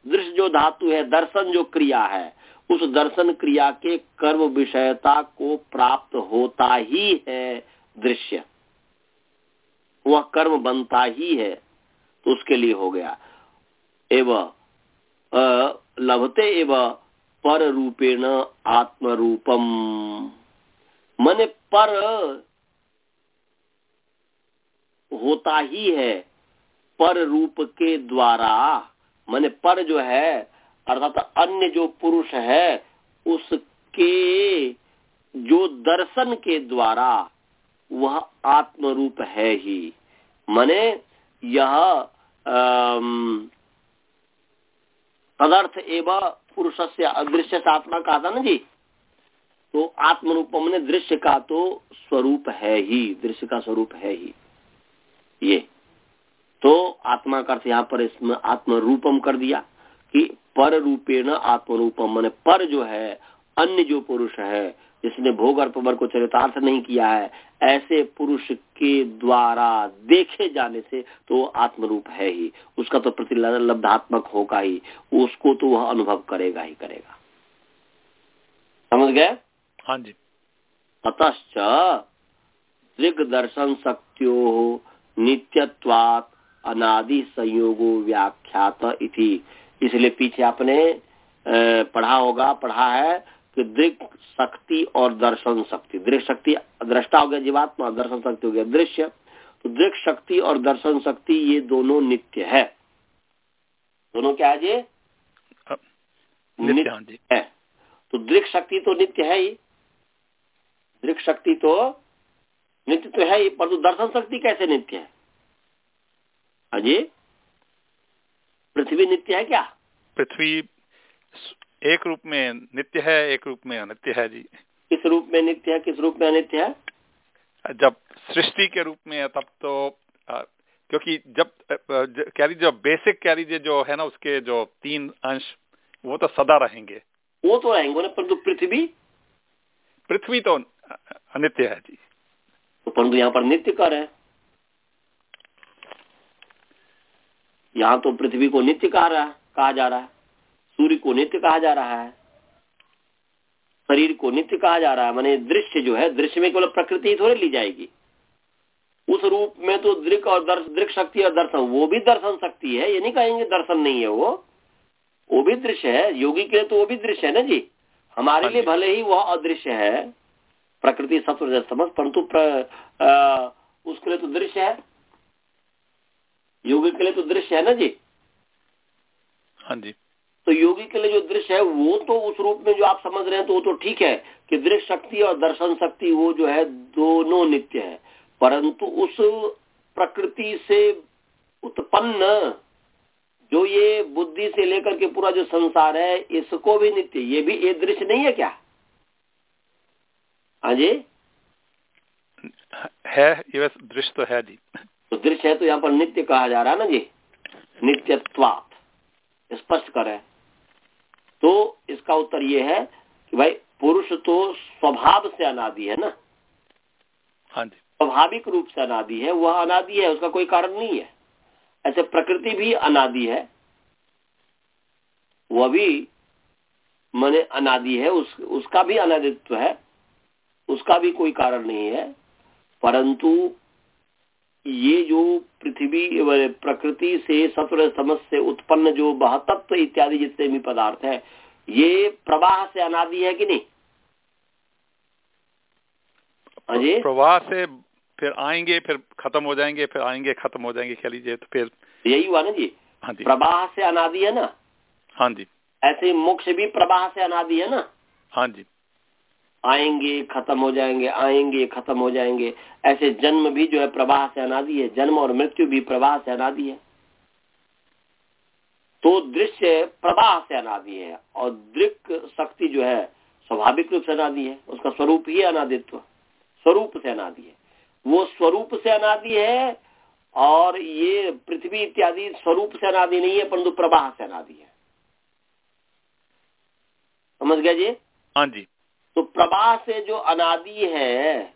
दृश्य जो धातु है, दर्शन जो क्रिया है, उस दर्शन क्रिया के कर्म विषयता को प्राप्त होता ही है दृश्य। वह कर्म बनता ही है तो उसके लिए हो गया। एवं लभते एव पर रूपेण आत्म रूपम मन पर होता ही है पर रूप के द्वारा। मन पर जो है, अर्थात अन्य जो पुरुष है, उसके जो दर्शन के द्वारा वह आत्म रूप है ही। मने यह तदर्थ एवं पुरुष से अदृश्य आत्मा कहा था ना जी? तो आत्म रूपम ने दृश्य का तो स्वरूप है ही, दृश्य का स्वरूप है ही। ये। तो आत्मा का अर्थ यहाँ पर इसमें आत्म रूपम कर दिया कि पर रूपेण आत्म रूपम मैंने पर जो है अन्य जो पुरुष है जिसने भोग और को चरितार्थ नहीं किया है ऐसे पुरुष के द्वारा देखे जाने से तो आत्मरूप है ही। उसका तो प्रतिलब्धात्मक होगा ही। उसको तो वह अनुभव करेगा ही करेगा। समझ गए? हाँ जी। अतश्च दृग दर्शन शक्तियों नित्यत्वात अनादि संयोगो व्याख्यात इति। इसलिए पीछे आपने पढ़ा होगा पढ़ा है कि दृक शक्ति और दर्शन शक्ति। दृक शक्ति दृष्टा हो गया जीवात्मा दर्शन शक्ति हो गया दृश्य। तो दृक शक्ति और दर्शन शक्ति ये दोनों नित्य है। दोनों क्या है जी? नित्य हाँ है। तो दृक शक्ति तो नित्य है ही। दृक शक्ति तो नित्य तो है ही परंतु दर्शन शक्ति कैसे नित्य है? अजय पृथ्वी नित्य है क्या? पृथ्वी एक रूप में नित्य है एक रूप में अनित्य है जी। किस रूप में नित्य है किस रूप में अनित्य है? जब सृष्टि के रूप में है तब तो आ, क्योंकि जब कह लीजिए जो बेसिक कह लीजिए जो है ना उसके जो तीन अंश वो तो सदा रहेंगे। वो तो रहेंगे ना परंतु पृथ्वी? पृथ्वी तो अनित्य है जी। तो परंतु यहाँ पर नित्य कर है यहाँ तो पृथ्वी को नित्य कहा रहा कहा जा रहा है। सूर्य को नित्य कहा जा रहा है। शरीर को नित्य कहा जा रहा है माने दृश्य जो है दृश्य में केवल प्रकृति थोड़ी ली जाएगी। उस रूप में तो दृक और दर्श दृक शक्ति और दर्शन वो भी दर्शन शक्ति है ये नहीं कहेंगे दर्शन नहीं है वो। वो भी दृश्य है योगी के लिए तो वो भी दृश्य है ना जी? हमारे लिए भले ही वह अदृश्य है प्रकृति सत्व समझ परंतु उसके लिए तो दृश्य है। योगी के लिए तो दृश्य है ना जी? हाँ जी। तो योगी के लिए जो दृश्य है वो तो उस रूप में जो आप समझ रहे हैं तो वो तो ठीक है कि दृश्य शक्ति और दर्शन शक्ति वो जो है दोनों नित्य है। परंतु उस प्रकृति से उत्पन्न जो ये बुद्धि से लेकर के पूरा जो संसार है इसको भी नित्य ये भी एक दृश्य नहीं है क्या? हाँ जी? है ये दृश्य तो है जी। तो दृश्य है तो यहाँ पर नित्य कहा जा रहा है ना जी? नित्यत्वात। स्पष्ट करे। तो इसका उत्तर ये है कि भाई पुरुष तो स्वभाव से अनादि है ना? हाँ जी। स्वाभाविक रूप से अनादि है वह अनादि है उसका कोई कारण नहीं है। ऐसे प्रकृति भी अनादि है। वह भी मने अनादि है उस, उसका भी अनादित्व है उसका भी कोई कारण नहीं है परंतु ये जो पृथ्वी प्रकृति से सत्व समझ से उत्पन्न जो बहतत्व इत्यादि जितने भी पदार्थ है ये प्रवाह से अनादि है कि नहीं? हाँ जी। प्रवाह से फिर आएँगे फिर खत्म हो जाएँगे फिर आएँगे खत्म हो जाएँगे कह लीजिए तो फिर यही हुआ ना जी। हाँ जी। प्रवाह से अनादि है ना? हाँ जी। ऐसे मोक्ष भी प्रवाह से अनादि है ना? हाँ जी। आएँगे, खत्म हो जाएँगे, आएँगे, खत्म हो जाएँगे। ऐसे जन्म भी जो है प्रवाह से अनादि है, जन्म और मृत्यु भी प्रवाह से अनादि है। तो दृश्य प्रवाह से अनादि है और दृक शक्ति जो है स्वाभाविक रूप से अनादि है। उसका स्वरूप ही अनादित्व, स्वरूप से अनादि है। वो स्वरूप से अनादि है और ये पृथ्वी इत्यादि स्वरूप से अनादि नहीं है, परंतु प्रवाह से अनादि है। समझ गया जी? हाँ जी। तो प्रवाह से जो अनादि है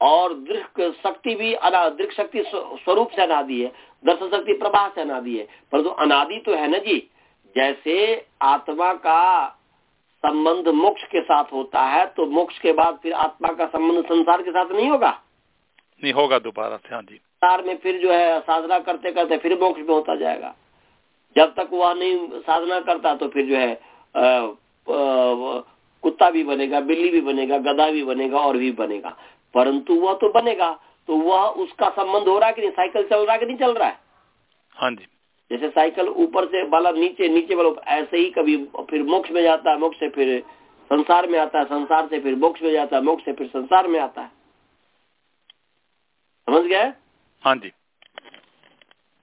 और दृक शक्ति भी दृक शक्ति स्वरूप से अनादि है दर्शन शक्ति प्रवाह से अनादि है। परंतु तो अनादि तो है ना जी जैसे आत्मा का संबंध मोक्ष के साथ होता है तो मोक्ष के बाद फिर आत्मा का संबंध संसार के साथ नहीं होगा? नहीं होगा दोबारा से हाँ जी। संसार में फिर जो है साधना करते करते फिर मोक्ष में होता जाएगा। जब तक वह नहीं साधना करता तो फिर जो है कुत्ता भी बनेगा बिल्ली भी बनेगा गधा भी बनेगा और भी बनेगा। परंतु वह तो बनेगा तो वह उसका संबंध हो रहा है कि नहीं? साइकिल चल रहा है कि नहीं चल रहा है? हाँ जी। जैसे साइकिल ऊपर से वाला नीचे नीचे वाला ऐसे ही कभी फिर मोक्ष में जाता है मोक्ष से फिर संसार में आता है संसार से फिर मोक्ष में जाता है मोक्ष से फिर संसार में आता है। समझ गए? हाँ जी।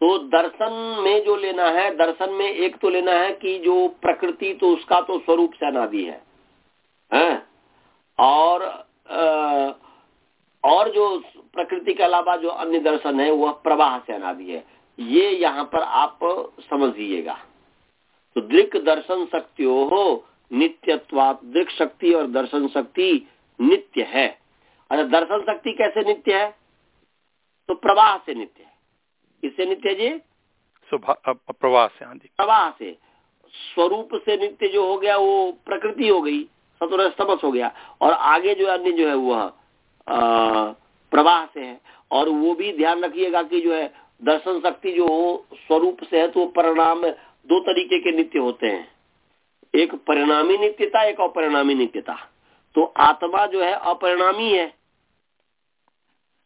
तो दर्शन में जो लेना है दर्शन में एक तो लेना है कि जो प्रकृति तो उसका तो स्वरूप से अनादि है। है? और आ, और जो प्रकृति के अलावा जो अन्य दर्शन है वह प्रवाह से अनादि है। ये यहाँ पर आप समझिएगा। तो दृक दर्शन शक्तियों हो नित्यत्वात दृक शक्ति और दर्शन शक्ति नित्य है। अच्छा दर्शन शक्ति कैसे नित्य है? तो प्रवाह से नित्य है। किससे नित्य जी? प्रवाह से प्रवाह से। स्वरूप से नित्य जो हो गया वो प्रकृति हो गई। सतुर तमस हो गया। और आगे जो अन्य जो है वह प्रवाह से है। और वो भी ध्यान रखिएगा कि जो है दर्शन शक्ति जो हो स्वरूप से है तो परिणाम दो तरीके के नित्य होते हैं। एक परिणामी नित्यता एक अपरिणामी नित्यता। तो आत्मा जो है अपरिणामी है।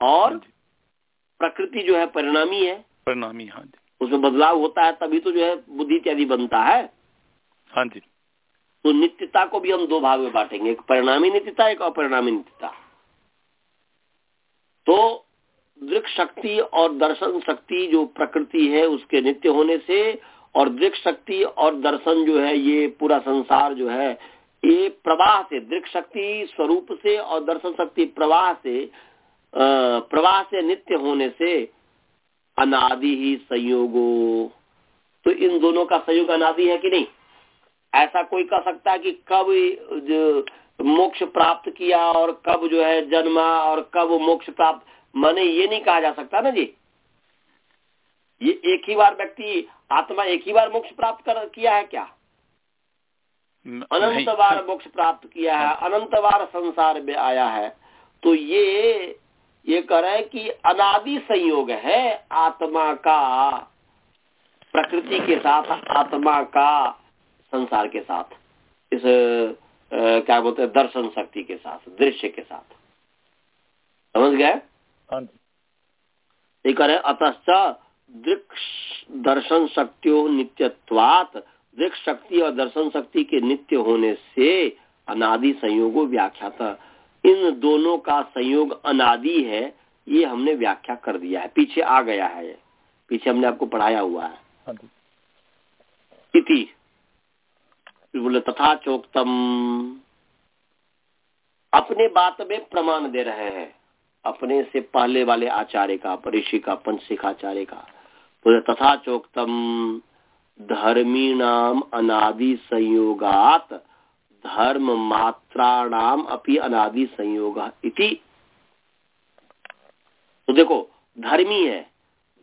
और हाँ प्रकृति जो है परिणामी है। परिणामी हाँ जी। उसमें बदलाव होता है तभी तो जो है बुद्धि इत्यादि बनता है। हाँ जी। तो नित्यता को भी हम दो भाग में बांटेंगे। एक परिणामी नित्यता, एक अपरिणामी नित्यता। तो दृक शक्ति और दर्शन शक्ति जो प्रकृति है, उसके नित्य होने से और दृक शक्ति और दर्शन जो है, ये पूरा संसार जो है, ये प्रवाह से, दृक शक्ति स्वरूप से और दर्शन शक्ति प्रवाह से प्रवाह से नित्य होने से अनादि ही संयोगो। तो इन दोनों का संयोग अनादि है कि नहीं? ऐसा कोई कह सकता है कि कब जो मोक्ष प्राप्त किया और कब जो है जन्मा और कब मोक्ष प्राप्त माने ये नहीं कहा जा सकता ना जी। ये एक ही बार व्यक्ति आत्मा एक ही बार मोक्ष प्राप्त कर किया है क्या? अनंत बार मोक्ष प्राप्त किया है। अनंत बार संसार में आया है। तो ये ये कह रहे हैं कि अनादि संयोग है आत्मा का प्रकृति के साथ आत्मा का। संसार के साथ इस आ, क्या बोलते हैं दर्शन शक्ति के साथ दृश्य के साथ। समझ गए? हाँ। ये करे अतश्च दृक् दर्शन शक्तियों नित्यत्वात दृक् शक्ति और दर्शन शक्ति के नित्य होने से अनादि संयोगो व्याख्याता। इन दोनों का संयोग अनादि है ये हमने व्याख्या कर दिया है। पीछे आ गया है पीछे हमने आपको पढ़ाया हुआ है। हाँ इति। बोले, तथा चोक्तम। अपने बात में प्रमाण दे रहे हैं। अपने से पहले वाले आचार्य का परिषि का, पंचशिखाचार्य का। बोले, तथा चोक्तम। धर्मी नाम अनादि संयोगात, धर्म मात्राणाम अपनी अनादि संयोग इति। तो देखो, धर्मी है।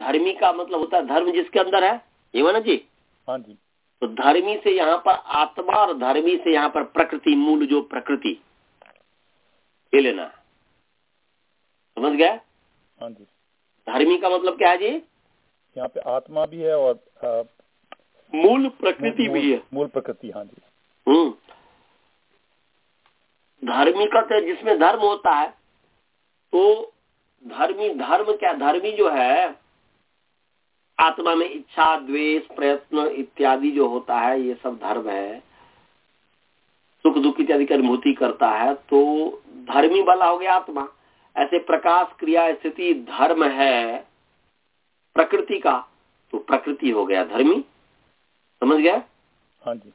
धर्मी का मतलब होता है धर्म जिसके अंदर है। ये ना जी? हाँ जी। तो धर्मी से यहाँ पर आत्मा और धर्मी से यहाँ पर प्रकृति मूल जो प्रकृति। ये लेना समझ गया हाँ जी। धर्मी का मतलब क्या है जी? यहाँ पे आत्मा भी है और आ, मूल प्रकृति भी है। मूल प्रकृति हाँ जी। हम्म। धर्मी का तो जिसमें धर्म होता है तो धर्मी धर्म क्या? धर्मी जो है आत्मा में इच्छा द्वेष प्रयत्न इत्यादि जो होता है ये सब धर्म है। सुख दुख इत्यादि की अनुभूति करता है तो धर्मी वाला हो गया आत्मा। ऐसे प्रकाश क्रिया स्थिति धर्म है प्रकृति का तो प्रकृति हो गया धर्मी। समझ गया? हाँ जी।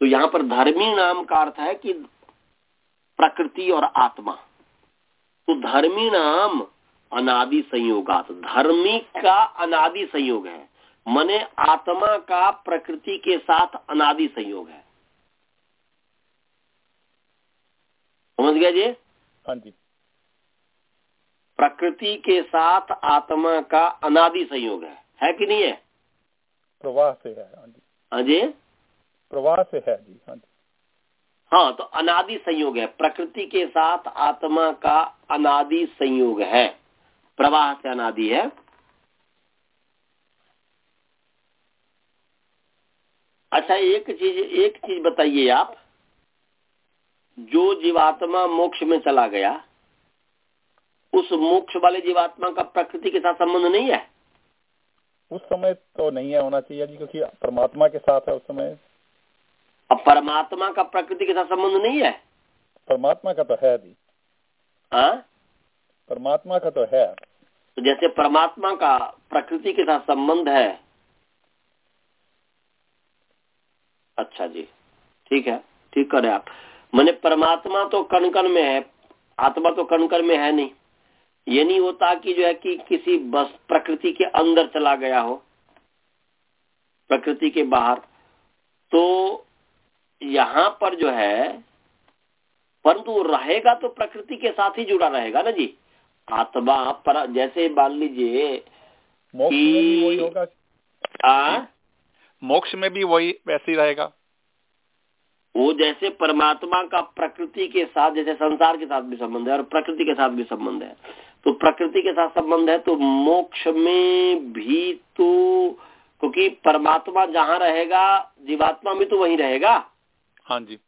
तो यहाँ पर धर्मी नाम का अर्थ है कि प्रकृति और आत्मा। तो धर्मी नाम अनादि संयोगात। धर्मी का अनादि संयोग है। मने आत्मा का प्रकृति के साथ अनादि संयोग है। समझ गया जी? हाँ जी। प्रकृति के साथ आत्मा का अनादि संयोग है। है कि नहीं है? प्रवाह से है हाँ जी। हाँ जी? प्रवाह से है जी हाँ जी। हाँ तो अनादि संयोग है। प्रकृति के साथ आत्मा का अनादि संयोग है। प्रवाह से अनादि है। अच्छा एक चीज़ एक चीज़ बताइए आप। जो जीवात्मा मोक्ष में चला गया उस मोक्ष वाले जीवात्मा का प्रकृति के साथ संबंध नहीं है? उस समय तो नहीं है होना चाहिए जी क्योंकि परमात्मा के साथ है उस समय। अब परमात्मा का प्रकृति के साथ संबंध नहीं है? परमात्मा का तो है जी। हाँ? परमात्मा का तो है। तो जैसे परमात्मा का प्रकृति के साथ संबंध है। अच्छा जी, ठीक है, ठीक करे आप। मैंने परमात्मा तो कण कण में है, आत्मा तो कण कण में है नहीं। ये नहीं होता कि जो है कि किसी बस प्रकृति के अंदर चला गया हो, प्रकृति के बाहर। तो यहाँ पर जो है, परंतु रहेगा तो प्रकृति के साथ ही जुड़ा रहेगा ना जी? आत्मा पर जैसे मान लीजिए मोक्ष में भी वही होगा। मोक्ष में भी वही वैसे ही रहेगा। वो जैसे परमात्मा का प्रकृति के साथ जैसे संसार के साथ भी संबंध है और प्रकृति के साथ भी संबंध है। तो प्रकृति के साथ संबंध है तो मोक्ष में भी तो क्योंकि परमात्मा जहाँ रहेगा जीवात्मा भी तो वहीं रहेगा। हाँ जी।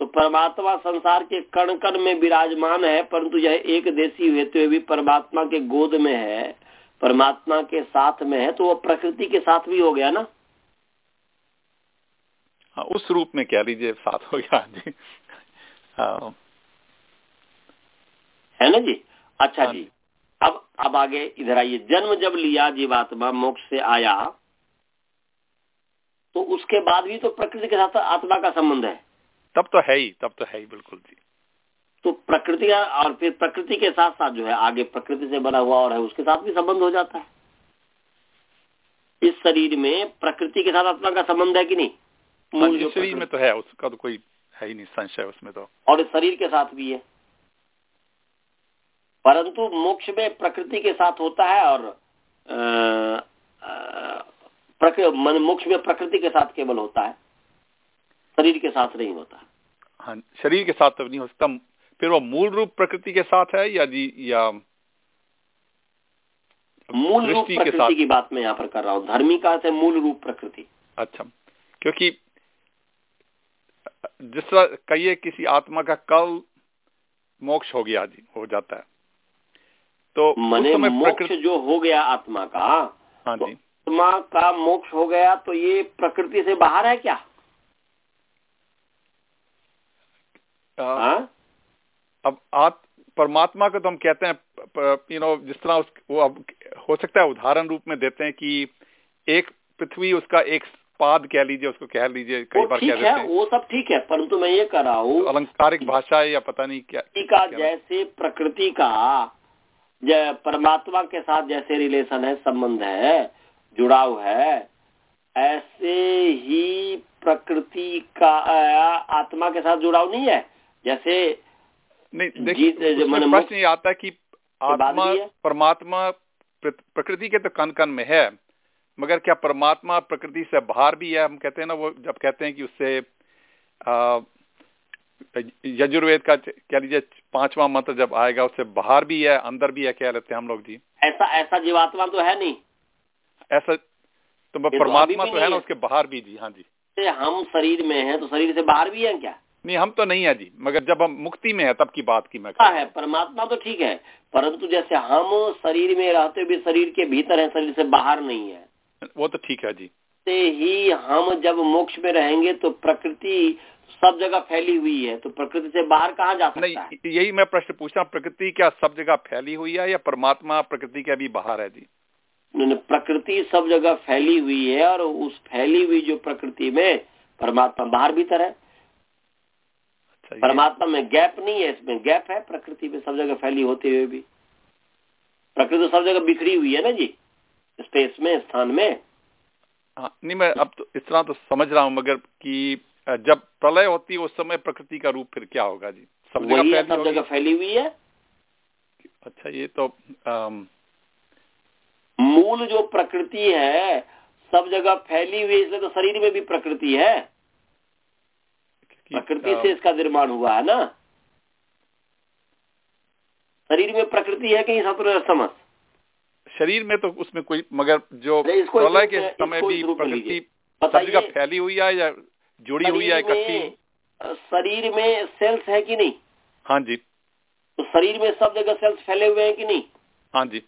तो परमात्मा संसार के कण कण में विराजमान है परंतु यह एक देशी होते हुए भी परमात्मा के गोद में है परमात्मा के साथ में है तो वह प्रकृति के साथ भी हो गया ना? हाँ उस रूप में कह लीजिए साथ हो गया जी। हाँ। है ना जी? अच्छा हाँ। जी। अब अब आगे इधर आइए। जन्म जब लिया जीवात्मा मोक्ष से आया तो उसके बाद भी तो प्रकृति के साथ आत्मा का संबंध है। तब तो है ही तब तो है ही बिल्कुल जी। तो प्रकृति और फिर प्रकृति के साथ साथ जो है आगे प्रकृति से बना हुआ और है उसके साथ भी संबंध हो जाता है। इस शरीर में प्रकृति के साथ आत्मा का संबंध है कि नहीं? हाँ मूल जो शरीर में तो है उसका तो कोई है ही नहीं संशय उसमें तो। और इस शरीर के साथ भी है। परंतु मोक्ष में प्रकृति के साथ होता है और मोक्ष में प्रकृति के साथ केवल होता है। शरीर के साथ नहीं होता। हाँ शरीर के साथ तो नहीं हो सकता। फिर वो मूल रूप प्रकृति के साथ है या जी या मूल रूप दृष्टि के साथ? की बात मैं यहाँ पर कर रहा हूँ। धर्मी का से मूल रूप प्रकृति। अच्छा। क्योंकि जिस तरह कहिए किसी आत्मा का कल मोक्ष हो गया जी हो जाता है। तो मने मोक्ष प्रकृति जो हो गया आत्मा का हाँ तो जी। आत्मा का मोक्ष हो गया तो ये प्रकृति से बाहर है क्या? हाँ। अब आत परमात्मा को तो हम कहते हैं यू नो जिस तरह उस वो अब हो सकता है उदाहरण रूप में देते हैं कि एक पृथ्वी उसका एक पाद कह लीजिए उसको कह लीजिए कई बार कह है देते हैं। वो सब ठीक है परंतु मैं ये कर रहा हूँ तो अलंकारिक भाषा है या पता नहीं क्या का जैसे प्रकृति का ज- परमात्मा के साथ जैसे रिलेशन है संबंध है जुड़ाव है ऐसे ही प्रकृति का आत्मा के साथ जुड़ाव नहीं है। जैसे नहीं देखिए प्रश्न ये आता है कि आत्मा परमात्मा प्रकृति के तो कण कण में है मगर क्या परमात्मा प्रकृति से बाहर भी है? हम कहते हैं ना वो जब कहते हैं कि उससे यजुर्वेद का कह लीजिए पांचवा मंत्र जब आएगा उससे बाहर भी है अंदर भी है कह लेते हैं हम लोग जी। ऐसा ऐसा जीवात्मा तो है नहीं। ऐसा तो तो परमात्मा तो है ना उसके बाहर भी जी हाँ जी। हम शरीर में है तो शरीर से बाहर भी है क्या? नहीं हम तो नहीं है जी मगर जब हम मुक्ति में है तब की बात की मैं है परमात्मा तो ठीक है परंतु जैसे हम शरीर में रहते हुए शरीर के भीतर है शरीर से बाहर नहीं है। वो तो ठीक है जी। से ही हम जब मोक्ष में रहेंगे तो प्रकृति सब जगह फैली हुई है तो प्रकृति से बाहर कहाँ जा सकता नहीं है? यही मैं प्रश्न पूछता हूँ प्रकृति क्या सब जगह फैली हुई है या परमात्मा प्रकृति के अभी बाहर है जी? प्रकृति सब जगह फैली हुई है और उस फैली हुई जो प्रकृति में परमात्मा बाहर भीतर है। परमात्मा में गैप नहीं है इसमें गैप है प्रकृति में सब जगह फैली होते हुए भी। प्रकृति सब जगह बिखरी हुई है ना जी स्पेस में स्थान में। हाँ नहीं मैं अब तो इस तरह तो समझ रहा हूँ मगर कि जब प्रलय होती है उस समय प्रकृति का रूप फिर क्या होगा जी? सब जगह सब जगह फैली हुई है। अच्छा ये तो आम... मूल जो प्रकृति है सब जगह फैली हुई इसलिए तो शरीर में भी प्रकृति है। प्रकृति से इसका निर्माण हुआ है ना? शरीर में प्रकृति है कहीं सत्र समझ शरीर में तो उसमें कोई मगर जो प्रलय के समय भी प्रकृति जगह फैली हुई है या जुड़ी हुई है इकट्ठी? शरीर में सेल्स है कि नहीं? हाँ जी। तो शरीर में सब जगह सेल्स फैले हुए हैं कि नहीं? हाँ जी।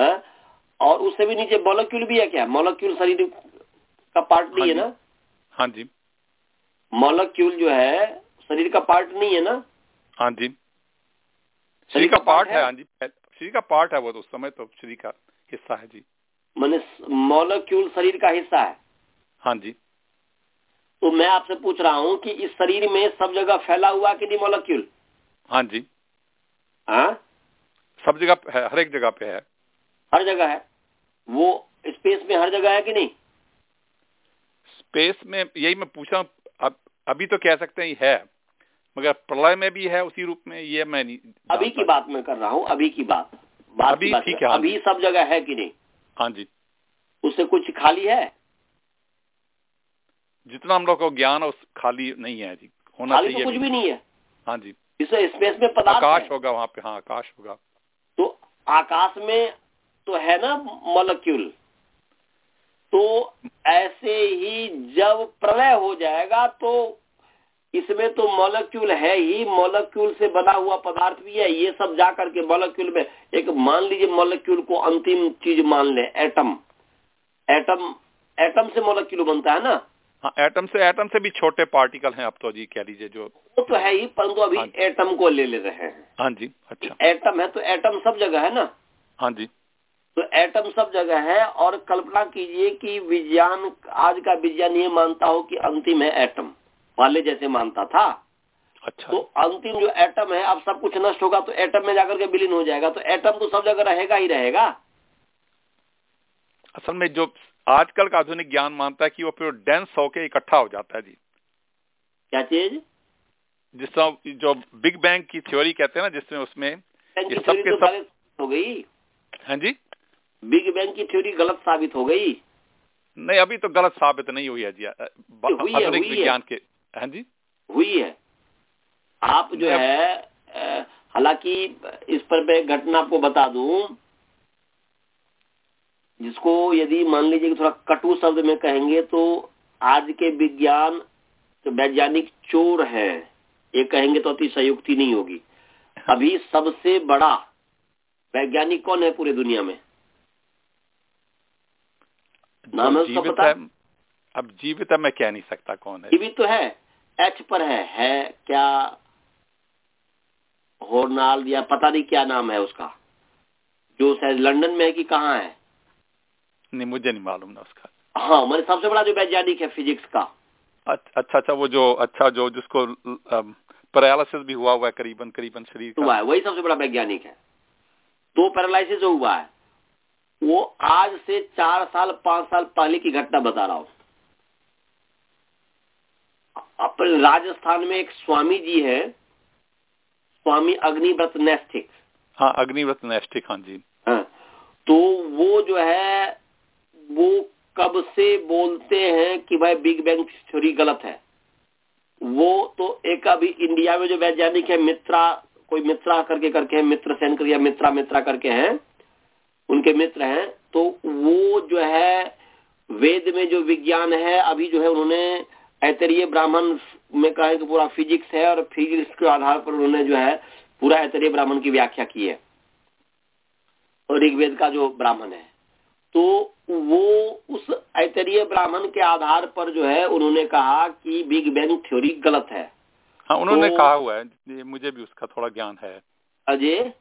है? और उससे भी नीचे मोलक्यूल भी है क्या? मोलक्यूल शरीर का पार्ट नहीं हाँ है ना? हाँ जी। मोलक्यूल जो है शरीर का पार्ट नहीं है ना? हाँ जी। शरीर का पार्ट है हाँ? जी। शरीर का पार्ट है वो तो उस समय तो शरीर का हिस्सा है जी। मैंने मोलक्यूल शरीर का हिस्सा है। हाँ जी। तो मैं आपसे पूछ रहा हूँ कि इस शरीर में सब जगह फैला हुआ कि नहीं मोलक्यूल? हाँ जी। हाँ? सब जगह है हर एक जगह पे है। हर जगह है? वो स्पेस में हर जगह है कि नहीं? स्पेस में यही मैं पूछा अभी तो कह सकते हैं है मगर प्रलय में भी है उसी रूप में ये मैं नहीं अभी की बात मैं कर रहा हूँ अभी की बात बात अभी ठीक है हाँ अभी सब जगह है कि नहीं? हाँ जी। उससे कुछ खाली है? जितना हम लोग को ज्ञान उस खाली नहीं है जी होना खाली तो चाहिए तो कुछ भी नहीं है। हाँ जी। इसे स्पेस में पदार्थ आकाश होगा वहाँ पे हाँ आकाश होगा। तो आकाश में तो है ना मोलक्यूल तो ऐसे ही जब प्रलय हो जाएगा तो इसमें तो मोलक्यूल है ही मोलक्यूल से बना हुआ पदार्थ भी है ये सब जा करके मोलक्यूल में एक मान लीजिए मोलक्यूल को अंतिम चीज़ मान ले एटम एटम एटम से मोलक्यूल बनता है ना? हाँ एटम से एटम से भी छोटे पार्टिकल हैं अब तो जी कह लीजिए जो वो तो है ही परंतु अभी हाँ एटम को ले ले रहे हैं। हाँ जी अच्छा। एटम है तो एटम सब जगह है ना? हाँ जी। तो एटम सब जगह है और कल्पना कीजिए कि विज्ञान आज का विज्ञान ये मानता हो कि अंतिम है एटम पहले जैसे मानता था। अच्छा। तो अंतिम जो एटम है अब सब कुछ नष्ट होगा तो एटम में जाकर के विलीन हो जाएगा। तो एटम तो सब जगह रहेगा ही रहेगा। असल में जो आजकल का आधुनिक ज्ञान मानता है कि वो फिर डेंस होके इकट्ठा हो जाता है जी। क्या चीज़? जिस तरह जो बिग बैंग की थ्योरी कहते हैं ना जिसमें उसमें ये सब के तो सब हो गई। हाँ जी। बिग बैंग की थ्योरी गलत साबित हो गई। नहीं अभी तो गलत साबित नहीं हुई है जी। आधुनिक विज्ञान के हाँ जी। हुई है। आप जो है हालाँकि इस पर मैं घटना आपको बता दूँ जिसको यदि मान लीजिए कि थोड़ा कटु शब्द में कहेंगे तो आज के विज्ञान वैज्ञानिक चोर है ये कहेंगे तो अतिशयुक्ति नहीं होगी। अभी सबसे बड़ा वैज्ञानिक कौन है पूरे दुनिया में? नाम है उसका पता? है अब जीवित है मैं कह नहीं सकता कौन है। जीवित तो है एच पर है है क्या होर्नाल या पता नहीं क्या नाम है उसका। जो शायद लंदन में है कि कहाँ है? नहीं मुझे नहीं मालूम ना उसका। हाँ मैंने सबसे बड़ा जो वैज्ञानिक है फिजिक्स का। अच्छा अच्छा वो जो अच्छा जो जिसको पैरालिसिस भी हुआ हुआ है करीबन करीबन शरीर हुआ है वही सबसे बड़ा वैज्ञानिक है। दो पैरालिसिस जो हुआ है। वो आज से चार साल पाँच साल पहले की घटना बता रहा हूँ। अपने राजस्थान में एक स्वामी जी है। स्वामी अग्निव्रत नेस्टिक हाँ अग्निव्रत नेस्टिक हाँ जी। हाँ तो वो जो है वो कब से बोलते हैं कि भाई बिग बैंग थ्योरी गलत है? वो तो एक अभी इंडिया में जो वैज्ञानिक है मित्रा कोई मित्रा करके करके है मित्र सेन कर या मित्रा मित्रा करके हैं उनके मित्र हैं तो वो जो है वेद में जो विज्ञान है अभी जो है उन्होंने ऐतरीय ब्राह्मण में कहे कि पूरा फिजिक्स है और फिजिक्स के आधार पर उन्होंने जो है पूरा ऐतरीय ब्राह्मण की व्याख्या की है। और ऋग्वेद का जो ब्राह्मण है। तो वो उस ऐतरीय ब्राह्मण के आधार पर जो है उन्होंने कहा कि बिग बैंग थ्योरी गलत है। हाँ उन्होंने तो, कहा हुआ है। मुझे भी उसका थोड़ा ज्ञान है। अजय?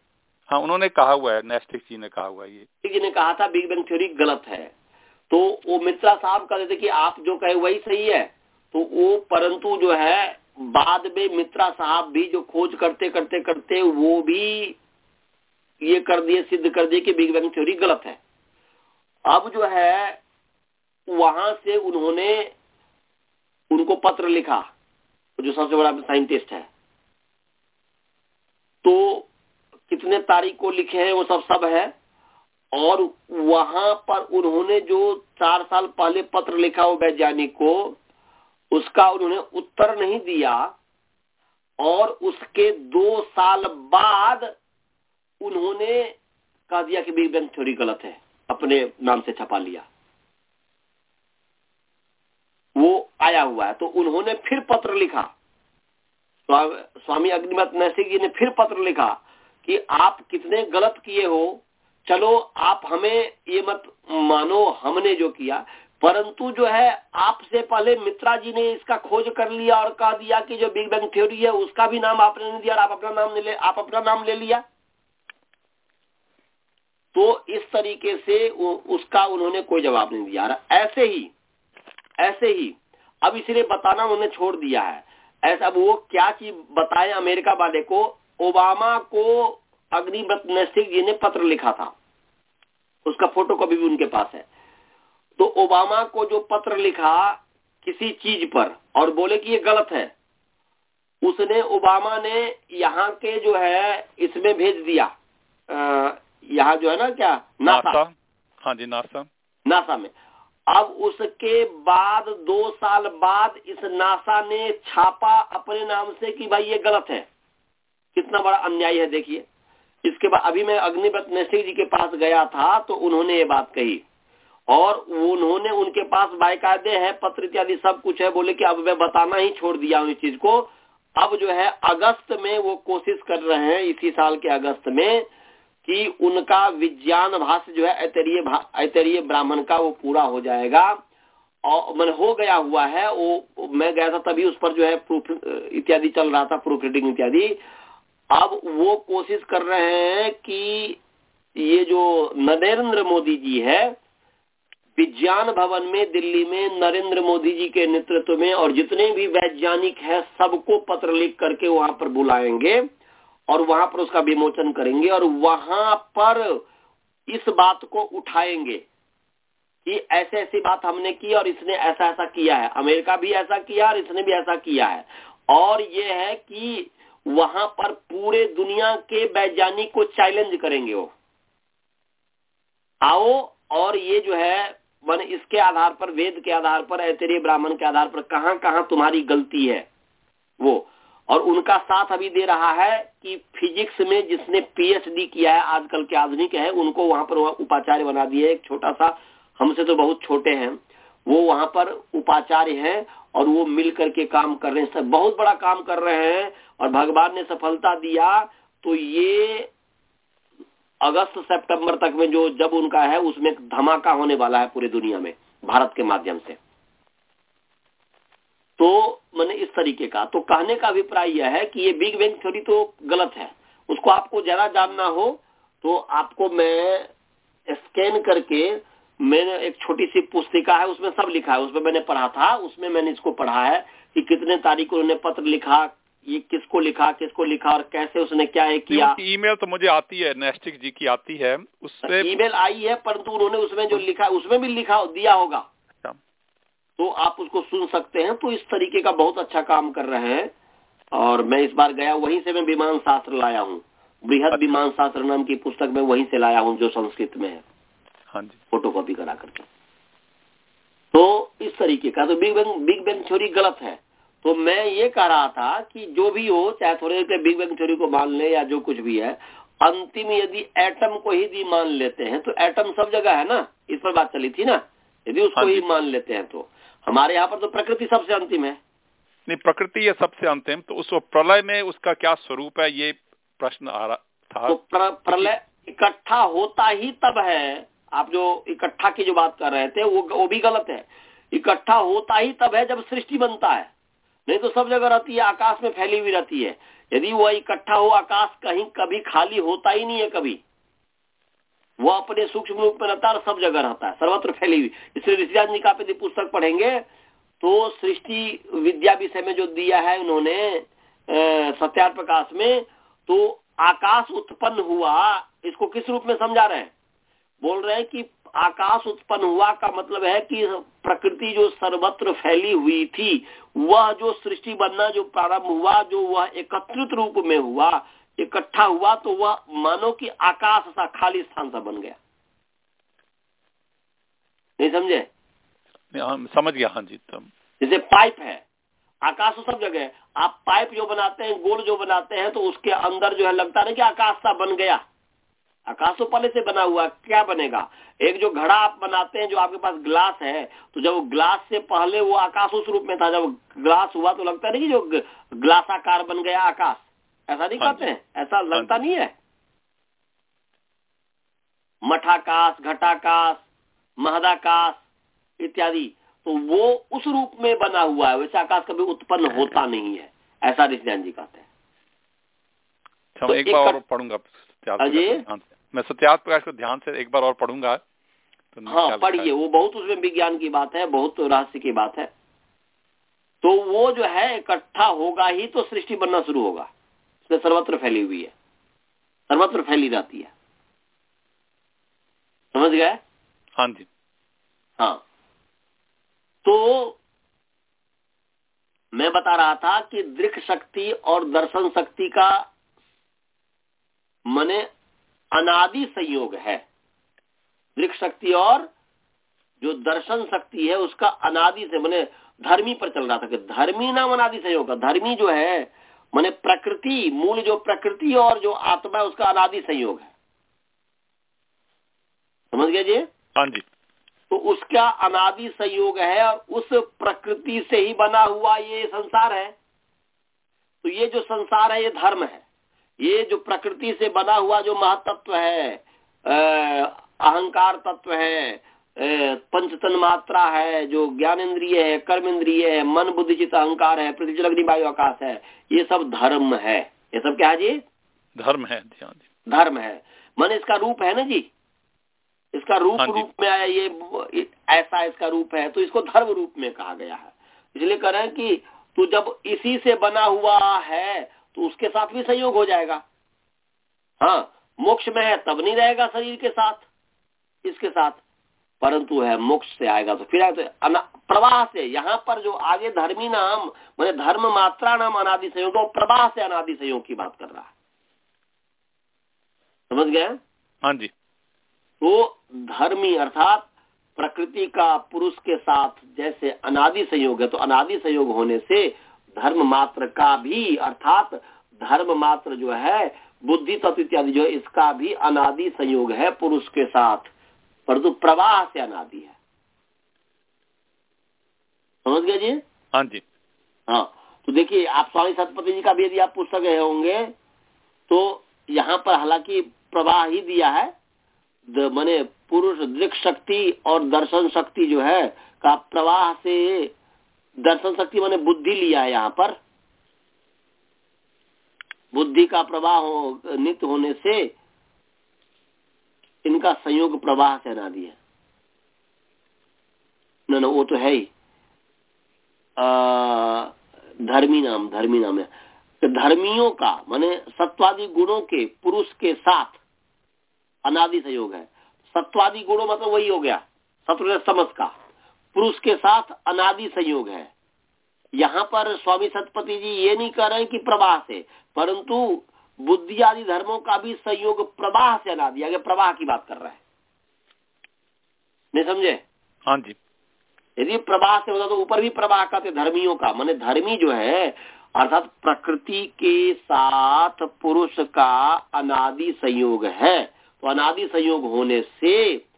हाँ उन्होंने कहा हुआ है नेस्टिक जी ने कहा हुआ है ये। जी ने कहा था बिग बैंग थ्योरी गलत है। तो वो मित्रा साहब कहते थे कि आप जो कहे वही सही है। तो वो परंतु जो है, बाद में मित्रा साहब भी जो खोज करते करते करते वो भी ये कर दिए, सिद्ध कर दिए कि बिग बैंग थ्योरी गलत है। अब जो है, वहाँ से उन्होंने उनको पत्र लिखा, जो सबसे बड़ा साइंटिस्ट है। तो कितने तारीख को लिखे हैं, वो सब सब है। और वहाँ पर उन्होंने जो चार साल पहले पत्र लिखा वो वैज्ञानिक को उसका उन्होंने उत्तर नहीं दिया और उसके दो साल बाद उन्होंने कह दिया कि बिग बैंग थ्योरी गलत है, अपने नाम से छपा लिया। वो आया हुआ है तो उन्होंने फिर पत्र लिखा। स्वामी अग्निमत नैसिक जी ने फिर पत्र लिखा कि आप कितने गलत किए हो, चलो आप हमें ये मत मानो, हमने जो किया परंतु जो है, आपसे पहले मित्रा जी ने इसका खोज कर लिया और कह दिया कि जो बिग बैंग थ्योरी है, उसका भी नाम आपने नहीं दिया आप अपना नाम ले, आप अपना नाम ले लिया। तो इस तरीके से उसका उन्होंने कोई जवाब नहीं दिया। ऐसे ही ऐसे ही, अब इसलिए बताना उन्होंने छोड़ दिया है। ऐसा अब वो क्या चीज़ बताए अमेरिका वाले को? ओबामा को अग्निव्रत नैसिक जी ने पत्र लिखा था। उसका फ़ोटो कभी भी उनके पास है। तो ओबामा को जो पत्र लिखा किसी चीज़ पर और बोले कि ये गलत है उसने ओबामा ने यहाँ के जो है इसमें भेज दिया। यहाँ जो है ना क्या? NASA, NASA. हाँ जी नासा। नासा में। अब उसके बाद दो साल बाद इस नासा ने छापा अपने नाम से कि भाई ये गलत है। कितना बड़ा अन्याय है देखिए। इसके बाद अभी मैं अग्निव्रत नैसिक जी के पास गया था तो उन्होंने ये बात कही। और उन्होंने उनके पास बायकायदे है, पत्र इत्यादि सब कुछ है, बोले कि अब मैं बताना ही छोड़ दिया हूँ इस चीज़ को। अब जो है, अगस्त में वो कोशिश कर रहे हैं, इसी साल के अगस्त में, कि उनका विज्ञान भाष्य जो है, ऐतरीय ब्राह्मण का वो पूरा हो जाएगा। और मैंने हो गया हुआ है वो मैं गया था तभी उस पर जो है, प्रूफ, इत्यादि चल रहा था, प्रूफ रीडिंग इत्यादि। अब वो कोशिश कर रहे हैं कि ये जो नरेंद्र मोदी जी है विज्ञान भवन में, दिल्ली में, नरेंद्र मोदी जी के नेतृत्व में, और जितने भी वैज्ञानिक है, सबको पत्र लिख करके वहाँ पर बुलाएँगे, और वहाँ पर उसका विमोचन करेंगे, और वहाँ पर इस बात को उठाएँगे कि ऐसे ऐसी बात हमने की, और इसने ऐसा ऐसा किया है। अमेरिका भी ऐसा किया, और इसने भी ऐसा किया है। और ये है कि वहाँ पर पूरे दुनिया के वैज्ञानिक को चैलेंज करेंगे वो। आओ, और ये जो है मन इसके आधार पर, वेद के आधार पर ऐतरीय ब्राह्मण के आधार पर कहाँ कहाँ तुम्हारी गलती है? वो। और उनका साथ अभी दे रहा है कि फिजिक्स में जिसने पीएचडी किया है, आजकल के आधुनिक है, उनको वहाँ पर उपाचार्य बना दिए एक छोटा सा, हमसे तो बहुत छोटे हैं। वो वहाँ पर उपाचार्य हैं और वो मिल करके काम कर रहे हैं। बहुत बड़ा काम कर रहे हैं और भगवान ने सफलता दिया तो ये अगस्त, सितंबर तक में जो जब उनका है, उसमें धमाका होने वाला है पूरी दुनिया में, भारत के माध्यम से। तो मैंने इस तरीके का तो कहने का अभिप्राय यह है कि ये बिग बैंग थ्योरी तो गलत है। उसको आपको जरा जानना हो तो आपको मैं स्कैन करके, मैंने एक छोटी सी पुस्तिका है, उसमें सब लिखा है, उसमें मैंने पढ़ा था, उसमें मैंने इसको पढ़ा है कि कितने तारीख को उन्होंने पत्र लिखा ये किसको लिखा किसको लिखा और कैसे उसने क्या है किया? ईमेल तो मुझे आती है नेस्टिक जी की आती है। उससे ईमेल आई है परंतु उन्होंने उसमें जो लिखा उसमें भी लिखा दिया होगा। तो आप उसको सुन सकते हैं तो इस तरीके का बहुत अच्छा काम कर रहे हैं। और मैं इस बार गया वहीं से मैं विमान शास्त्र लाया हूँ। बृहद अच्छा। विमान शास्त्र नाम की पुस्तक में वहीं से लाया हूँ जो संस्कृत में है। हाँ जी। फ़ोटो कॉपी करा करके। तो इस तरीके का तो big bang big bang theory गलत है। तो मैं ये कह रहा था कि जो भी हो चाहे थोड़े देर बिग बैंग थ्योरी को मान ले या जो कुछ भी है अंतिम यदि एटम को ही भी मान लेते हैं तो एटम सब जगह है ना? इस पर बात चली थी ना? यदि उसको हाँ ही मान लेते हैं तो। हमारे यहाँ पर तो प्रकृति सबसे अंतिम है। नहीं प्रकृति है सबसे अंतिम तो उस प्रलय में उसका क्या स्वरूप है ये प्रश्न आ रहा था। तो प्र, प्रलय इकट्ठा होता ही तब है। आप जो इकट्ठा की जो बात कर रहे थे वो वो भी गलत है। इकट्ठा होता ही तब है जब सृष्टि बनता है। नहीं तो सब जगह रहती है, आकाश में फैली हुई रहती है। यदि वह इकट्ठा हो, आकाश कहीं कभी खाली होता ही नहीं है कभी। वो अपने सूक्ष्म रूप में रहता है सब जगह रहता है, सर्वत्र फैली हुई। इसलिए ऋषिराज जी का पुस्तक पढ़ेंगे तो सृष्टि विद्या विषय में जो दिया है उन्होंने सत्यार प्रकाश में तो आकाश उत्पन्न हुआ, इसको किस रूप में समझा रहे हैं? बोल रहे हैं कि आकाश उत्पन्न हुआ का मतलब है कि प्रकृति जो सर्वत्र फैली हुई थी वह जो सृष्टि बनना जो प्रारंभ हुआ जो वह एकत्रित रूप में हुआ इकट्ठा हुआ तो वह मानो कि आकाश सा खाली स्थान सा बन गया। नहीं समझे? समझ गया हाँ जी तब। जैसे पाइप है आकाश तो सब जगह है। आप पाइप जो बनाते हैं गोल जो बनाते हैं तो उसके अंदर जो है लगता है कि आकाश सा बन गया। आकाश तो से बना हुआ क्या बनेगा? एक जो घड़ा आप बनाते हैं जो आपके पास ग्लास है तो जब ग्लास से पहले वो आकाश उस रूप में था जब ग्लास हुआ तो लगता नहीं कि जो ग्लास आकार बन गया आकाश? ऐसा नहीं हाँ कहते हैं? ऐसा हाँ लगता नहीं है। मठाकाश घटाकाश महदाकाश इत्यादि तो वो उस रूप में बना हुआ है वैसे आकाश कभी उत्पन्न होता नहीं है। ऐसा ऋषिदान जी कहते हैं। तो एक बार और पढ़ूँगा। मैं सत्यार्थ प्रकाश को ध्यान से एक बार और पढ़ूँगा। तो हाँ पढ़िए वो बहुत उसमें विज्ञान की बात है बहुत रहस्य की बात है। तो वो जो है इकट्ठा होगा ही तो सृष्टि बनना शुरू होगा। इसमें सर्वत्र फैली हुई है। सर्वत्र फैली जाती है। समझ गए? हाँ जी। हाँ। तो मैं बता रहा था कि दृक शक्ति और दर्शन शक्ति का मने अनादि संयोग है। दृक शक्ति और जो दर्शन शक्ति है उसका अनादि से मैंने धर्मी पर चल रहा था कि धर्मी नाम अनादि संयोग का धर्मी जो है मैंने प्रकृति मूल जो प्रकृति और जो आत्मा है उसका अनादि संयोग है। समझ गया जी? हाँ जी। तो उसका अनादि संयोग है और उस प्रकृति से ही बना हुआ ये संसार है। तो ये जो संसार है ये धर्म है। ये जो प्रकृति से बना हुआ जो महातत्व है अहंकार तत्व है पंचतन मात्रा है जो ज्ञान इंद्रिय है कर्म इंद्रिय है मन बुद्धि चित अहंकार है पृथ्वी अग्नि वायु आकाश है ये सब धर्म है। ये सब क्या है जी? धर्म है धर्म है। मन इसका रूप है ना जी? इसका रूप हाँ रूप में आया ये ऐसा इसका रूप है तो इसको धर्म रूप में कहा गया है। इसलिए कह रहे हैं कि तू जब इसी से बना हुआ है तो उसके साथ भी संयोग हो जाएगा। हाँ मोक्ष में है तब नहीं रहेगा शरीर के साथ इसके साथ। परंतु है मोक्ष से आएगा तो फिर तो प्रवाह से यहाँ पर जो आगे धर्मी नाम मैंने धर्म मात्रा नाम अनादि संयोग तो प्रवाह से अनादि संयोग की बात कर रहा है। समझ गए? हाँ जी। तो धर्मी अर्थात प्रकृति का पुरुष के साथ जैसे अनादि संयोग है तो अनादि संयोग होने से धर्म मात्र का भी अर्थात धर्म मात्र जो है बुद्धि तत्व इत्यादि जो इसका भी अनादि संयोग है पुरुष के साथ। परंतु प्रवाह से अनादि है। समझ गए जी? हाँ जी। हाँ। तो देखिए आप स्वामी सतपति जी का भी यदि आप पुस्तक गए होंगे तो यहाँ पर हालाँकि प्रवाह ही दिया है। मैंने पुरुष दृक शक्ति और दर्शन शक्ति जो है का प्रवाह से दर्शन शक्ति मैंने बुद्धि लिया है यहाँ पर। बुद्धि का प्रवाह हो, नित्य होने से इनका संयोग प्रवाह से अनादि है। न न वो तो है ही। धर्मी नाम धर्मी नाम है। तो धर्मियों का माने सत्वादि गुणों के पुरुष के साथ अनादि संयोग है। सत्वादि गुणों मतलब वही हो गया सत्व समझ का। पुरुष के साथ अनादि संयोग है। यहाँ पर स्वामी सतपति जी ये नहीं कर रहे कि प्रवाह से परंतु बुद्धि आदि धर्मों का भी संयोग प्रवाह से अनादि आगे प्रवाह की बात कर रहा है। नहीं समझे? हाँ जी। यदि प्रवाह से होता तो ऊपर भी प्रवाह कहते धर्मियों का माने धर्मी जो है अर्थात प्रकृति के साथ पुरुष का अनादि संयोग है। तो अनादि संयोग होने से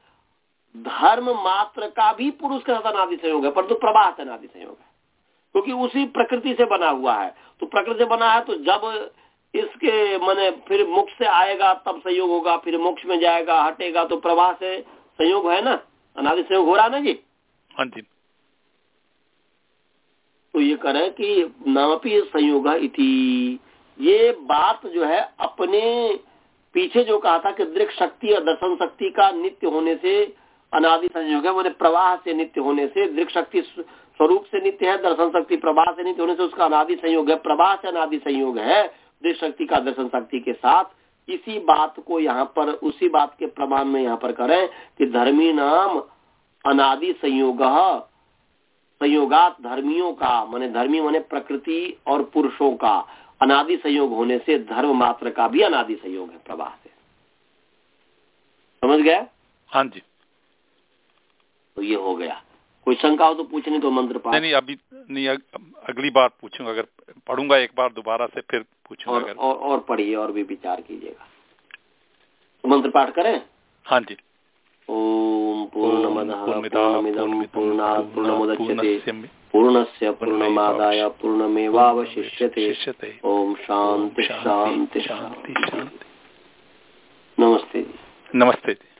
धर्म मात्र का भी पुरुष के साथ अनादि संयोग है परंतु तो प्रवाह से अनादि संयोग है। क्योंकि उसी प्रकृति से बना हुआ है। तो प्रकृति से बना है तो जब इसके मैंने फिर मोक्ष से आएगा तब संयोग होगा फिर मोक्ष में जाएगा हटेगा तो प्रवाह से संयोग है ना? अनादि संयोग हो रहा ना जी? हाँ जी। तो ये करें कि नापी संयोग इति। ये बात जो है अपने पीछे जो कहा था कि दृक्ष शक्ति और दर्शन शक्ति का नित्य होने से अनादि संयोग है, मैंने प्रवाह से नित्य होने से दृक्ष शक्ति स्वरूप से नित्य है, दर्शन शक्ति प्रवाह से नित्य होने से उसका अनादि संयोग है, प्रवाह से अनादि संयोग है दृश्य शक्ति का दर्शन शक्ति के साथ। इसी बात को यहाँ पर, उसी बात के प्रमाण में यहाँ पर करें कि धर्मी नाम अनादि संयोग, संयोगात धर्मियों का, माने धर्मी माने प्रकृति और पुरुषों का अनादि संयोग होने से धर्म मात्र का भी अनादि संयोग है प्रवाह से। समझ गया हाँ जी। तो ये हो गया। कोई शंका हो तो पूछने तो मंत्र पाठ। नहीं, नहीं अभी नहीं अग, अगली बार पूछूँगा। अगर पढ़ूँगा एक बार दोबारा से फिर पूछूँगा और, अगर। और, और पढ़िए और भी विचार कीजिएगा। मंत्र पाठ करें? हाँ जी। ओम पूर्णमदः पूर्णमिदं पूर्णात् पूर्णमुदच्यते। पूर्णस्य पूर्णमादाय पूर्णमेवावशिष्यते। ओम शांति शांति शांति शांति नमस्ते नमस्ते जी।